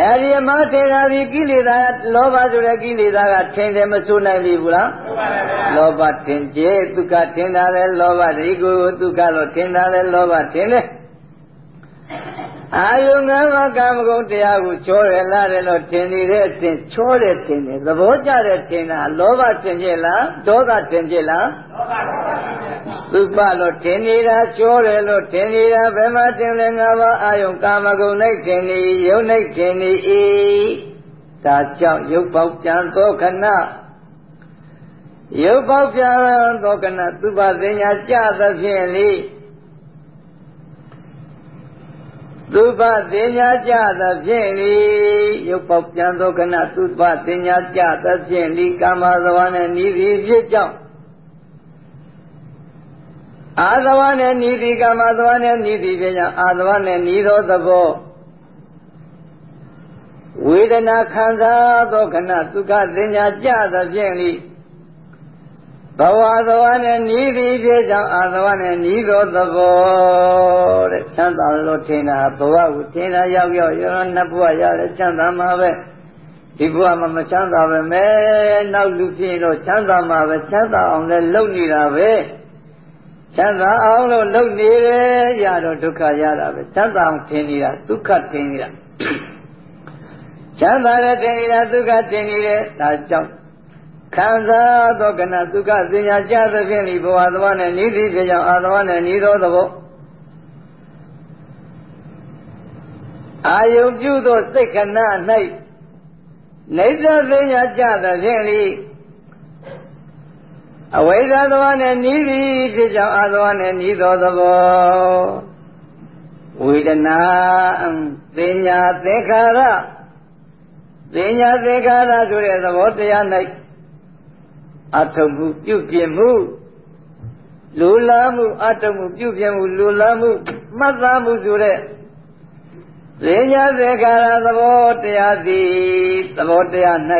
အဲဒီအမတင်တာဒီကိလေသာလောဘဆိုတဲ့ကိလေသာကထင်တယ်မဆိုနိုင်ပြီဘူးလားလောဘထင်ကြဒုက္ခထင်တာလဲလောဘဒီကိုဒုက္ခလို့ထင်တာလဲလောဘထင်တယ် အာယုငါးပါးကာမဂုဏ်တရားကိုချောတယ်လားတယ်လို့ထင်နေတဲ့အစဉ်ချောတယ်ထင်တယ်သဘောကျတယ်ထင်တာလောဘထင်ကြလားဒေါသထင်ကြလားသုပလို့ထင်နေတာချောတယ်လို့ထင်နေတာဘယ်မှာထင်လဲငါးပါးအာယုကာမဂုဏ်လိုက်ထင်နေယုံလိုက်ထင်နေ၏ဒါကြောင့်ရုပ်ပေါက်ကြံသောခဏရုပ်ပေါက်ပြန်သောကနသူပသိညာကြသဖြင့်လေ သူပသိညာကြသဖြင့်လေရုပ်ပေါက်ပြန်သောကနသူပသိညာကြသဖြင့်လေကာမသဝနဲ့နိတိဖြစ်ကြောင်းအာသဝနဲ့နိတိကာမသဝနဲ့နိတိဖြစ်ကြောင်းအာသဝနဲ့နိသောသဘောဝေဒနာခံစားသောခဏဒုက္ခသင်ညာကြသဖြင့်လေ ဘဝသဝနဲ့ဤသည်ဖြစ်ကြောင်းအာသဝနဲ့ဤသောသဘောတဲ့ချမ်းသာလို့ထင်တာဘဝကိုထင်တာရောက်ရောက်ရောနှစ်ဘဝရလဲချမ်းသာမှာပဲဒီဘဝမှာမချမ်းသာပဲမဲနောက်လူဖြစ်ရင်တော့ချမ်းသာမှာပဲချမ်းသာအောင်လဲလုပ်နေတာပဲချမ်းသာအောင်လို့လုပ်နေတယ်ရတော့ဒုက္ခရတာပဲချမ်းသာအောင်ထင်နေတာဒုက္ခထင်နေတာချမ်းသာတဲ့ထင်နေတာဒုက္ခထင်နေတယ်ဒါကြောင့် ခံစားသောကနဒုက္ခသင်ညာကြသဖြင့်ဤဘဝသဘောနဲ့ဤသည်ဖြစ်ကြောင်းအာသဝနဲ့ဤသောသဘောအာယုပြုသောစိတ်ခဏ၌နေသသင်ညာကြသဖြင့်ဤအဝိဇ္ဇသဘောနဲ့ဤသည်ဖြစ်ကြောင်းအာသဝနဲ့ဤသောသဘောဝေဒနာသင်ညာသင်္ခါရသင်ညာသင်္ခါရဆိုတဲ့သဘောတရား၌ အထုံမှုပြုပြင်မှုလူလာမှုအထုံမှုပြုပြင်မှုလူလာမှုမှတ်သားမှုဆိုတဲ့ဈေညာသေခါရသဘောတရားသည်သဘောတရား၌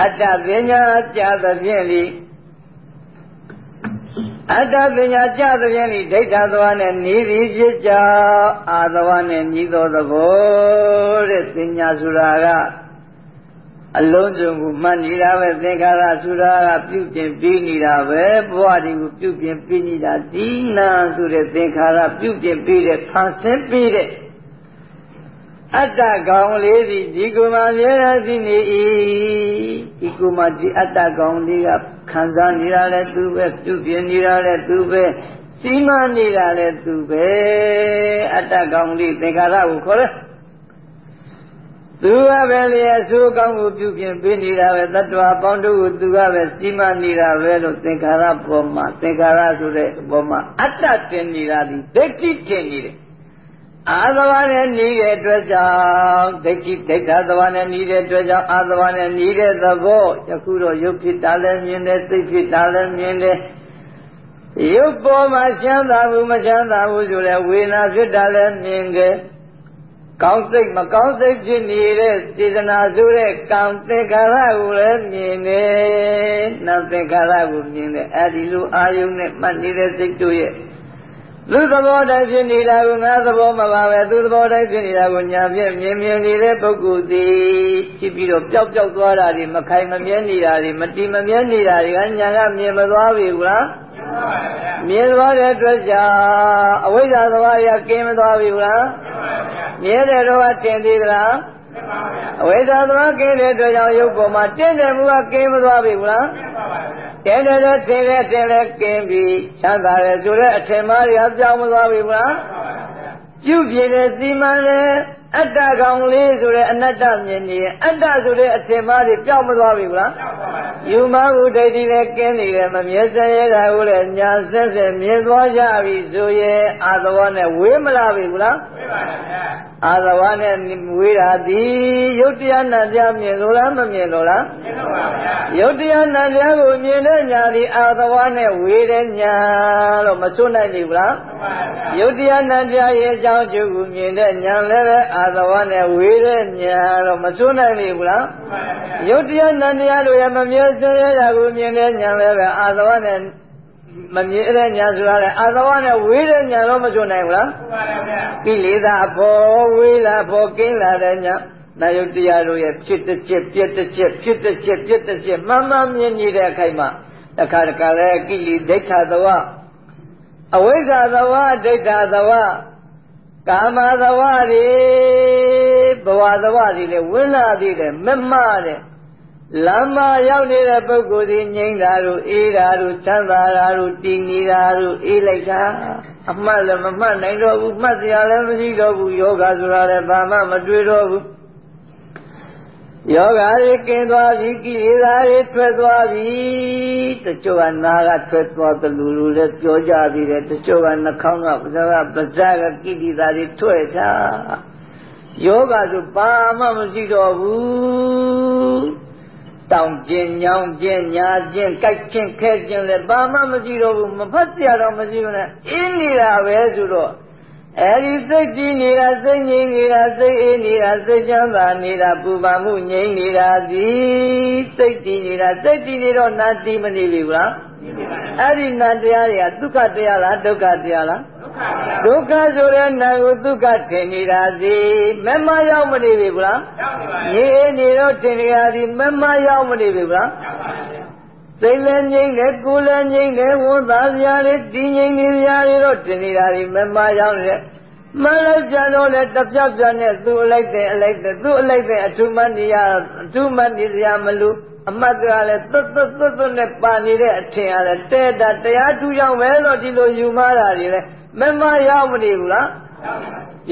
အတ္တပညာကြသဖြင့်လေအတ္တပညာကြသဖြင့်လေဒိဋ္ဌသဝနဲ့နေသည်ဖြစ်ကြအာသဝနဲ့ညီသောသဘောတဲ့ပညာဆိုတာက အလုံးစုံကိုမှတ်နေတာပဲသင်္ခါရဆိုတာကပြုပြင်ပြီးနေတာပဲဘဝတွေကိုပြုပြင်ပြီးနေတာဒီနာဆိုတဲ့သင်္ခါရပြုပြင်ပြီးတဲ့ဖန်ဆင်းပြီးတဲ့အတ္တကောင်လေးစီဒီကုမမြဲရစီနေ၏ဒီကုမဒီအတ္တကောင်လေးကခံစားနေတာလဲသူပဲပြုပြင်နေတာလဲသူပဲစီမံနေတာလဲသူပဲအတ္တကောင်လေးသင်္ခါရကိုခေါ်တယ် သူကပဲလေအဆိုးကောင်းကိုပြုပြင်ပေးနေတာပဲတ attva ပေါင်းတို့ကိုသူကပဲစီမံနေတာပဲလို့သင်္ခါရပေါ်မှာသင်္ခါရဆိုတဲ့ပေါ်မှာအတ္တတင်နေတာဒီဒိဋ္ဌိတင်နေတယ်အာသဝနဲ့နှီးတဲ့အတွက်ကြောင့်ဒိဋ္ဌိဒိဋ္ဌသဝနဲ့နှီးတဲ့အတွက်ကြောင့်အာသဝနဲ့နှီးတဲ့သဘောယခုတော့ရုပ်ဖြစ်တာလည်းမြင်တယ်သိဖြစ်တာလည်းမြင်တယ်ရုပ်ပေါ်မှာချမ်းသာမှုမချမ်းသာဘူးဆိုလဲဝေဒနာဖြစ်တာလည်းမြင်တယ် ကောင်းစိတ်မကောင်းစိတ်ဖြစ်နေတဲ့စေတနာဆိုတဲ့ကံသင်္ခါရကိုလည်းမြင်တယ်။နောက်သင်္ခါရကိုမြင်တယ်အဲဒီလိုအာယုန်နဲ့မှတ်နေတဲ့စိတ်တို့ရဲ့လူသဘောတိုင်းဖြစ်နေတာကိုငါသဘောမပါပဲသူသဘောတိုင်းဖြစ်နေတာကိုညာဖြင့်မြင်မြင်နေတဲ့ပုဂ္ဂိုလ်သည်ဖြစ်ပြီးတော့ပျောက်ပျောက်သွားတာတွေမခိုင်မမြဲနေတာတွေမတိမမြဲနေတာတွေကညာကမြင်မသွားပြီကွာ မြင်သွားတဲ့အတွက်ကြောင့်အဝိဇ္ဇာသဘာဝရကင်းမသွားပြီကွာမြဲတဲ့တော့ကတင်သေးသလားအဝိဇ္ဇာသဘာဝကင်းတဲ့အတွက်ကြောင့်ရုပ်ပေါ်မှာတင့်တယ်မှုကကင်းမသွားပြီကွာတဲတဲတဲထင်လဲထင်လဲကင်းပြီးချမ်းသာတယ်ဆိုတဲ့အထင်မှားရပြောင်းမသွားပြီဗျာပြုပြည့်တဲ့စီမံတဲ့ အတ္တကောင်လေးဆိုတဲ့အနတ္တမြင်နေရင်အတ္တဆိုတဲ့အထင်မှားတွေပြောင်းမသွားပြီဗျာယူမဟုဒိဋ္ဌိနဲ့ကင်းနေတယ်မမြဲစရဲတာကိုလည်းညာဆက်ဆက်မြင်သွားကြပြီဆိုရင်အာသဝနဲ့ဝေးမလာပြီဗျာဝေးပါဗျာအာသဝနဲ့ဝေးတာဒီယုတ်တရားနတ်တရားမြင်လို့လားမမြင်လို့လားမြင်လို့ပါဗျာယုတ်တရားနတ်တရားကိုမြင်တဲ့ညာဒီအာသဝနဲ့ဝေးတဲ့ညာလို့မစွနိုင်ပြီဗျာယုတ်တရားနတ်တရားရဲ့အကြောင်းကျုပ်ကိုမြင်တဲ့ညာလည်းပဲအာသဝနဲ့ဝေးတဲ့ညာလို့မစွနိုင်ပြီဗျာယုတ်တရားနတ်တရားတို့ရဲ့မမြဲစဲရတာကိုမြင်တဲ့ညာလည်းပဲအာသဝနဲ့မမြင်တဲ့ညာဆိုတာလေအာသဝနဲ့ဝေးတဲ့ညာတော့မစွနိုင်ဘူးလားမှန်ပါဗျာကိလေသာအဖို့ဝေးလာဖို့ကင်းလာတဲ့ညာနာယုတ်တရားတို့ရဲ့ဖြစ်တစ်ချက်ပြက်တစ်ချက်ဖြစ်တစ်ချက်ပြက်တစ်ချက်မှန်မှန်မြင်နေတဲ့အခိုက်မှာတခါတခါလဲကိလေဒိဋ္ဌသဝအဝိဇ္ဇာသဝဒိဋ္ဌသဝ ကာမသဝတွေဘဝသဝတွေလည်းဝင်လာသေးတယ်မမတဲ့လမ်းမရောက်နေတဲ့ပုဂ္ဂိုလ်ဒီငြိမ့်တာတို့အေးတာတို့ချမ်းသာတာတို့တည်နေတာတို့အေးလိုက်တာအမှတ်လည်းမမှတ်နိုင်တော့ဘူးမှတ်စရာလည်းမရှိတော့ဘူးယောဂဆိုတာလည်းဘာမှမတွေ့တော့ဘူး ယောဂါတွေကင်းသွားပြီကိလေသာတွေထွက်သွားပြီတချို့ကနာကထွက်သွားတယ်လူလူလည်းပြောကြသေးတယ်တချို့ကနှာခေါင်းကပဇာကပဇာကကိလေသာတွေထွက်တာယောဂဆိုဘာမှမရှိတော့ဘူးတောင်ကျင်ညောင်းကျင်ညာကျင်ကြိုက်ချင်းခဲကျင်လည်းဘာမှမရှိတော့ဘူးမဖတ်ကြတော့မရှိဘူးနဲ့အင်းနေတာပဲဆိုတော့ အဲဒီစိတ်ကြည်နေတာစိတ်ငြိမ်နေတာစိတ်အေးနေတာစိတ်ချမ်းသာနေတာပူပန်မှုငြိမ်နေတာသည်စိတ်တည်နေတာစိတ်တည်နေတော့နာတည်မနေပြီလားအဲ့ဒီနာတရားတွေကဒုက္ခတရားလားဒုက္ခတရားလားဒုက္ခဆိုတဲ့နာကိုဒုက္ခထင်နေတာစီမမရောက်မနေပြီလားရောက်နေပါဘူးရေးနေတော့ထင်နေရသည်မမရောက်မနေပြီလားရောက်ပါဘူး စိတ်လည်းငြိမ့်တယ်ကိုယ်လည်းငြိမ့်တယ်ဝန်သားစရာတွေတည်ငြိမ်နေစရာတွေတော့တင်နေတာဒီမမရောက်နေမလိုက်ပြန်တော့လေတပြက်ပြက်နဲ့သူ့အလိုက်တဲ့အလိုက်တဲ့သူ့အလိုက်တဲ့အထုမနေရအထုမနေစရာမလိုအမတ်ကလည်းသွတ်သွတ်သွတ်သွတ်နဲ့ပါနေတဲ့အထင်ကလည်းတဲတာတရားထူရောက်ပဲလို့ဒီလိုယူမတာတွေလေမမရောက်မနေဘူးလား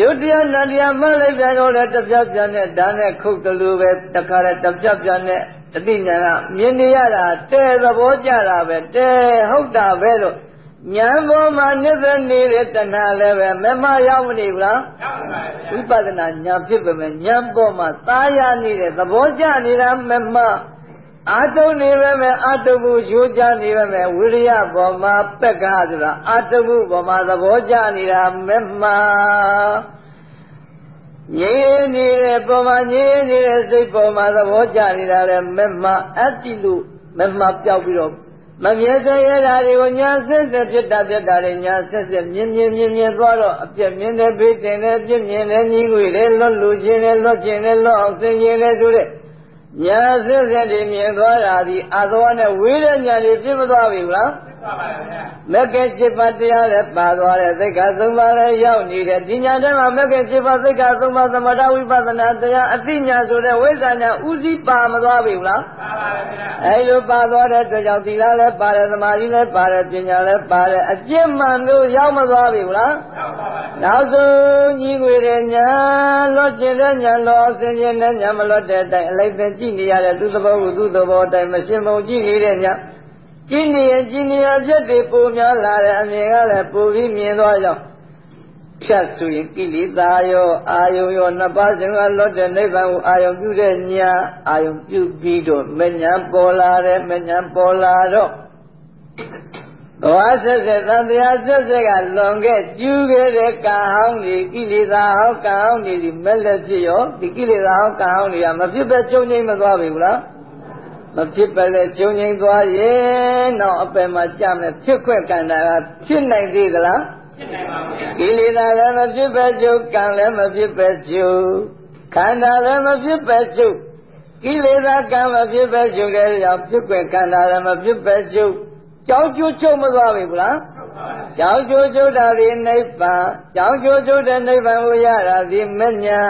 ယုတ်တရားနန္တရားမလိုက်ပြန်တော့လေတပြက်ပြက်နဲ့ဒါနဲ့ခုတ်တလူပဲတခါတည်းတပြက်ပြက်နဲ့ အတိညာကမြင်နေရတာတဲသဘောကြတာပဲတဲဟုတ်တာပဲလို့ဉာဏ်ပေါ်မှာနိစ္စနေတဲ့တဏှာလည်းပဲမမရောက်မနေဘူးလားရောက်ပါဘူးဝိပဿနာဉာဏ်ဖြစ်ပေမဲ့ဉာဏ်ပေါ်မှာသာယာနေတဲ့သဘောကြနေတာမမအာတုံနေပဲမဲ့အာတုမှုရိုးကြနေပဲမဲ့ဝိရိယပေါ်မှာပက်ကဆိုတာအာတုမှုပေါ်မှာသဘောကြနေတာမမ ငြိမ်းနေတဲ့ပုံမှာငြိမ်းနေတဲ့စိတ်ပေါ်မှာသဘောကျနေတာလဲမမအတ္တိလို့မမပြောက်ပြီးတော့မမြဲစေရတာတွေကိုညာဆက်ဆက်ဖြစ်တာဖြစ်တာတွေညာဆက်ဆက်မြင်မြင်မြင်မြင်သွားတော့အပြက်မြင်တယ်ဘေးတင်တယ်ပြစ်မြင်တယ်ညီငွေတယ်လွတ်လူခြင်းတယ်လွတ်ခြင်းတယ်လွတ်အောင်ဆင်ခြင်းတယ်ဆိုတဲ့ညာဆက်ဆက်တွေမြင်သွားတာဒီအာသဝနဲ့ဝေးတဲ့ညာတွေပြစ်မသွားပြီလား မက္ကဲ7ပါးတရားလည်းပါသွားတဲ့သိက္ခာ3ပါးလည်းရောက်နေတဲ့ဒီညာထဲမှာမက္ကဲ7ပါးသိက္ခာ3ပါးသမထဝိပဿနာတရားအသိညာဆိုတဲ့ဝိဇ္ဇာညာဥသိပါမသွားပြီလားပါပါဗျာအဲလိုပါသွားတဲ့အတွက်ကြောင့်သီလလည်းပါတယ်သမာဓိလည်းပါတယ်ပညာလည်းပါတယ်အကျင့်မှန်လို့ရောက်မသွားပြီလားရောက်ပါပါနောက်ဆုံးညီငွေတဲ့ညာလွတ်ကျင်တဲ့ညာလောအစဉ်ကျင်တဲ့ညာမလွတ်တဲ့အတိုင်းအလိုက်ပဲကြည့်နေရတဲ့သူ့သဘောကိုသူ့သဘောအတိုင်းမရှင်းပုံကြည့်နေတဲ့ညာ ကျင်းနေရင်ကျင်းနေရပြက်တွေပုံများလာတဲ့အမြင်ကလည်းပိုပြီးမြင်သွားကြောင်းဖြတ်ဆိုရင်ကိလေသာရောအာယုံရောနှစ်ပါးစင်ကလွတ်တဲ့နိဗ္ဗာန်ကိုအာယုံပြုတဲ့ညာအာယုံပြုပြီးတော့မညာပေါ်လာတယ်မညာပေါ်လာတော့ဘဝဆက်ဆက်သံတရားဆက်ဆက်ကလွန်ခဲ့ကျူးခဲ့တဲ့ကံဟောင်းဒီကိလေသာဟောင်းကံဟောင်းဒီမက်လက်ဖြစ်ရောဒီကိလေသာဟောင်းကံဟောင်းတွေကမဖြစ်ပဲကျုံငိမ့်မသွားပြီဘူးလား မဖြစ်ပဲလေကျုံငိမ့်သွားရင်တော့အပယ်မှာကြမယ်ဖြစ်ခွင့်ကံတာကဖြစ်နိုင်သေးသလားဖြစ်နိုင်ပါဘူးကိလေသာလည်းမဖြစ်ပဲကျုပ်ကံလည်းမဖြစ်ပဲကျုပ်ခန္ဓာလည်းမဖြစ်ပဲကျုပ်ကိလေသာကံမဖြစ်ပဲကျုပ်တဲ့ကြောင့်ဖြစ်ခွင့်ခန္ဓာလည်းမဖြစ်ပဲကျုပ်ကြောင်းကျိုးချုပ်မသွားပြီဗလားကြောင်းကျိုးချုပ်တာဒီနိဗ္ဗာန်ကြောင်းကျိုးချုပ်တဲ့နိဗ္ဗာန်ကိုရတာဒီမညာ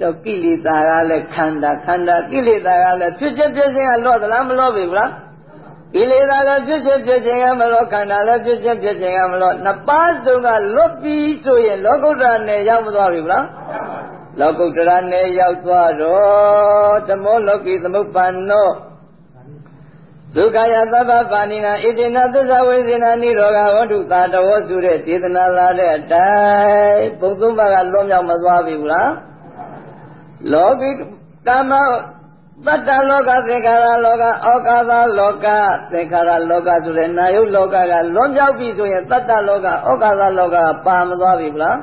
တော့ကိလေသာကလည်းခန္ဓာခန္ဓာကိလေသာကလည်းဖြစ်ချက်ဖြစ်ခြင်းကလော့သလားမလော့ပြီဗလားကိလေသာလည်းဖြစ်ချက်ဖြစ်ခြင်းကမလော့ခန္ဓာလည်းဖြစ်ချက်ဖြစ်ခြင်းကမလော့နှစ်ပါးစုံကလွတ်ပြီဆိုရင်လောကုတ္တရာနယ်ရောက်မသွားပြီဗလားလောကုတ္တရာနယ်ရောက်သွားတော့ဓမ္မောလောကီသမုပ္ပန္နောဒုက္ခယသဗ္ဗပါဏိနာဣတိနာသစ္စာဝိဇ္ဇနာနိရောဂဝတ္ထုသာတဝဆိုတဲ့ဒေသနာလာတဲ့အတိုင်းဘုံသုံးပါးကလွန်မြောက်မသွားပြီဘူးလား လောကိကာမတတ္တလောကသင်္ခါရလောကဩကာသလောကသင်္ခါရလောကဆိုတဲ့နာယုလောကကလွန်မြောက်ပြီဆိုရင်တတ္တလောကဩကာသလောကပါမသွားပြီဘူးလား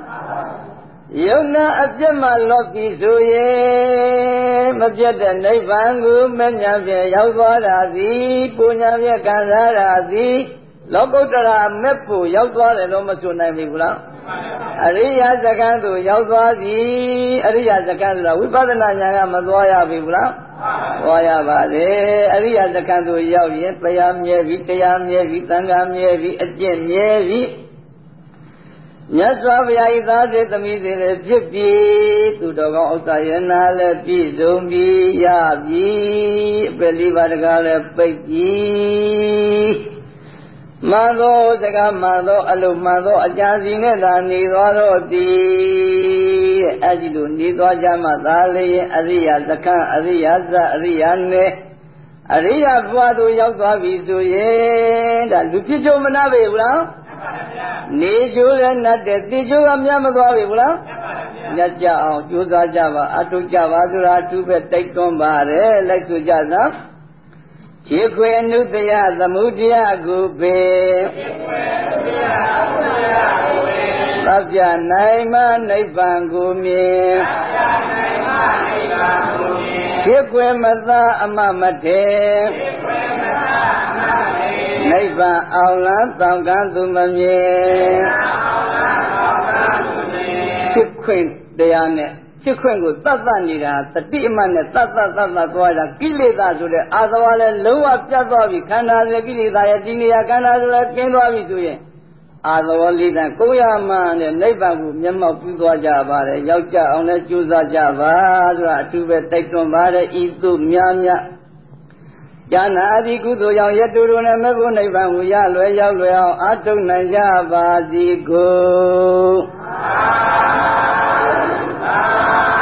ယုံနာအပြစ်မှလွတ်ပြီဆိုရင်မပြတ်တဲ့နိဗ္ဗာန်ကိုမညာဖြင့်ရောက်သွားတာသည်ပူညာဖြင့်ခံစားတာသည်လောကုတ္တရာမဲ့ဖို့ရောက်သွားတယ်လို့မဆိုနိုင်ပြီဘူးလား အရိယာစကံသို့ရောက်သွားပြီအရိယာစကံဆိုတာဝိပဿနာဉာဏ်ကမသွားရပြီဘူးလားသွားရပါလေအရိယာစကံသို့ရောက်ရင်တရားမြဲပြီတရားမြဲပြီသံဃာမြဲပြီအကျင့်မြဲပြီမြတ်စွာဘုရားဤသားစေသမီးတွေလည်းဖြစ်ပြီသူတော်ကောင်းဥစ္စာယနာလည်းပြည့်စုံပြီရပြီအပယ်လေးပါးတကားလည်းပိတ်ပြီ မှန်သောစကားမှန်သောအလုံးမှန်သောအကြံစီနဲ့သာနေသွားတော့သည်တဲ့အဲ့ဒီလိုနေသွားကြမှသာလေရင်အရိယာသခန်းအရိယာဇအရိယာနေအရိယာဘဝသို့ရောက်သွားပြီဆိုရင်ဒါလူဖြစ်ကြမနာပေဘူးလားနေကြိုးလည်းနတ်တဲ့တေကြိုးကမြတ်မသွားပြီဘူးလားညကြအောင်ကြိုးစားကြပါအထုကြပါဆိုတာအထူးပဲတိုက်တွန်းပါတယ်လိုက်ဆိုကြသာ ခြေခွေအနုတယသမုဒယကိုပေခြေခွေအနုတယသမုဒယကိုပေသဗ္ဗနိုင်မနိဗ္ဗာန်ကိုမြင်သဗ္ဗနိုင်မနိဗ္ဗာန်ကိုမြင်ခြေခွေမသာအမမထေခြေခွေမသာအမမထေနိဗ္ဗာန်အောင်လန်းတောင်းကန်းသူမမြင်နိဗ္ဗာန်အောင်လန်းတောင်းကန်းသူမမြင်ခြေခွေတရားနဲ့ ဖြစ်ခွင့်ကိုတတ်တတ်နေတာတတိအမှတ်နဲ့တတ်တတ်တတ်တတ်သွားတာကိလေသာဆိုတဲ့အာသဝလည်းလုံးဝပြတ်သွားပြီခန္ဓာရဲ့ကိလေသာရဲ့ဒီနေရာခန္ဓာဆိုလည်းကျင်းသွားပြီဆိုရင်အာသဝလေးတန်ကိုရမှန်တဲ့နိဗ္ဗာန်ကိုမျက်မှောက်ပြုသွားကြပါတယ်ရောက်ကြအောင်လည်းကြိုးစားကြပါဆိုတာအထူးပဲတိုက်တွန်းပါတယ်ဤသို့များများ ဉာဏအသည်ကုသိုလ်ကြောင့်ယတုတို့နဲ့မေဖို့နိဗ္ဗာန်ကိုရလွယ်ရောက်လွယ်အောင်အထုံနိုင်ကြပါစီကိုသာသာ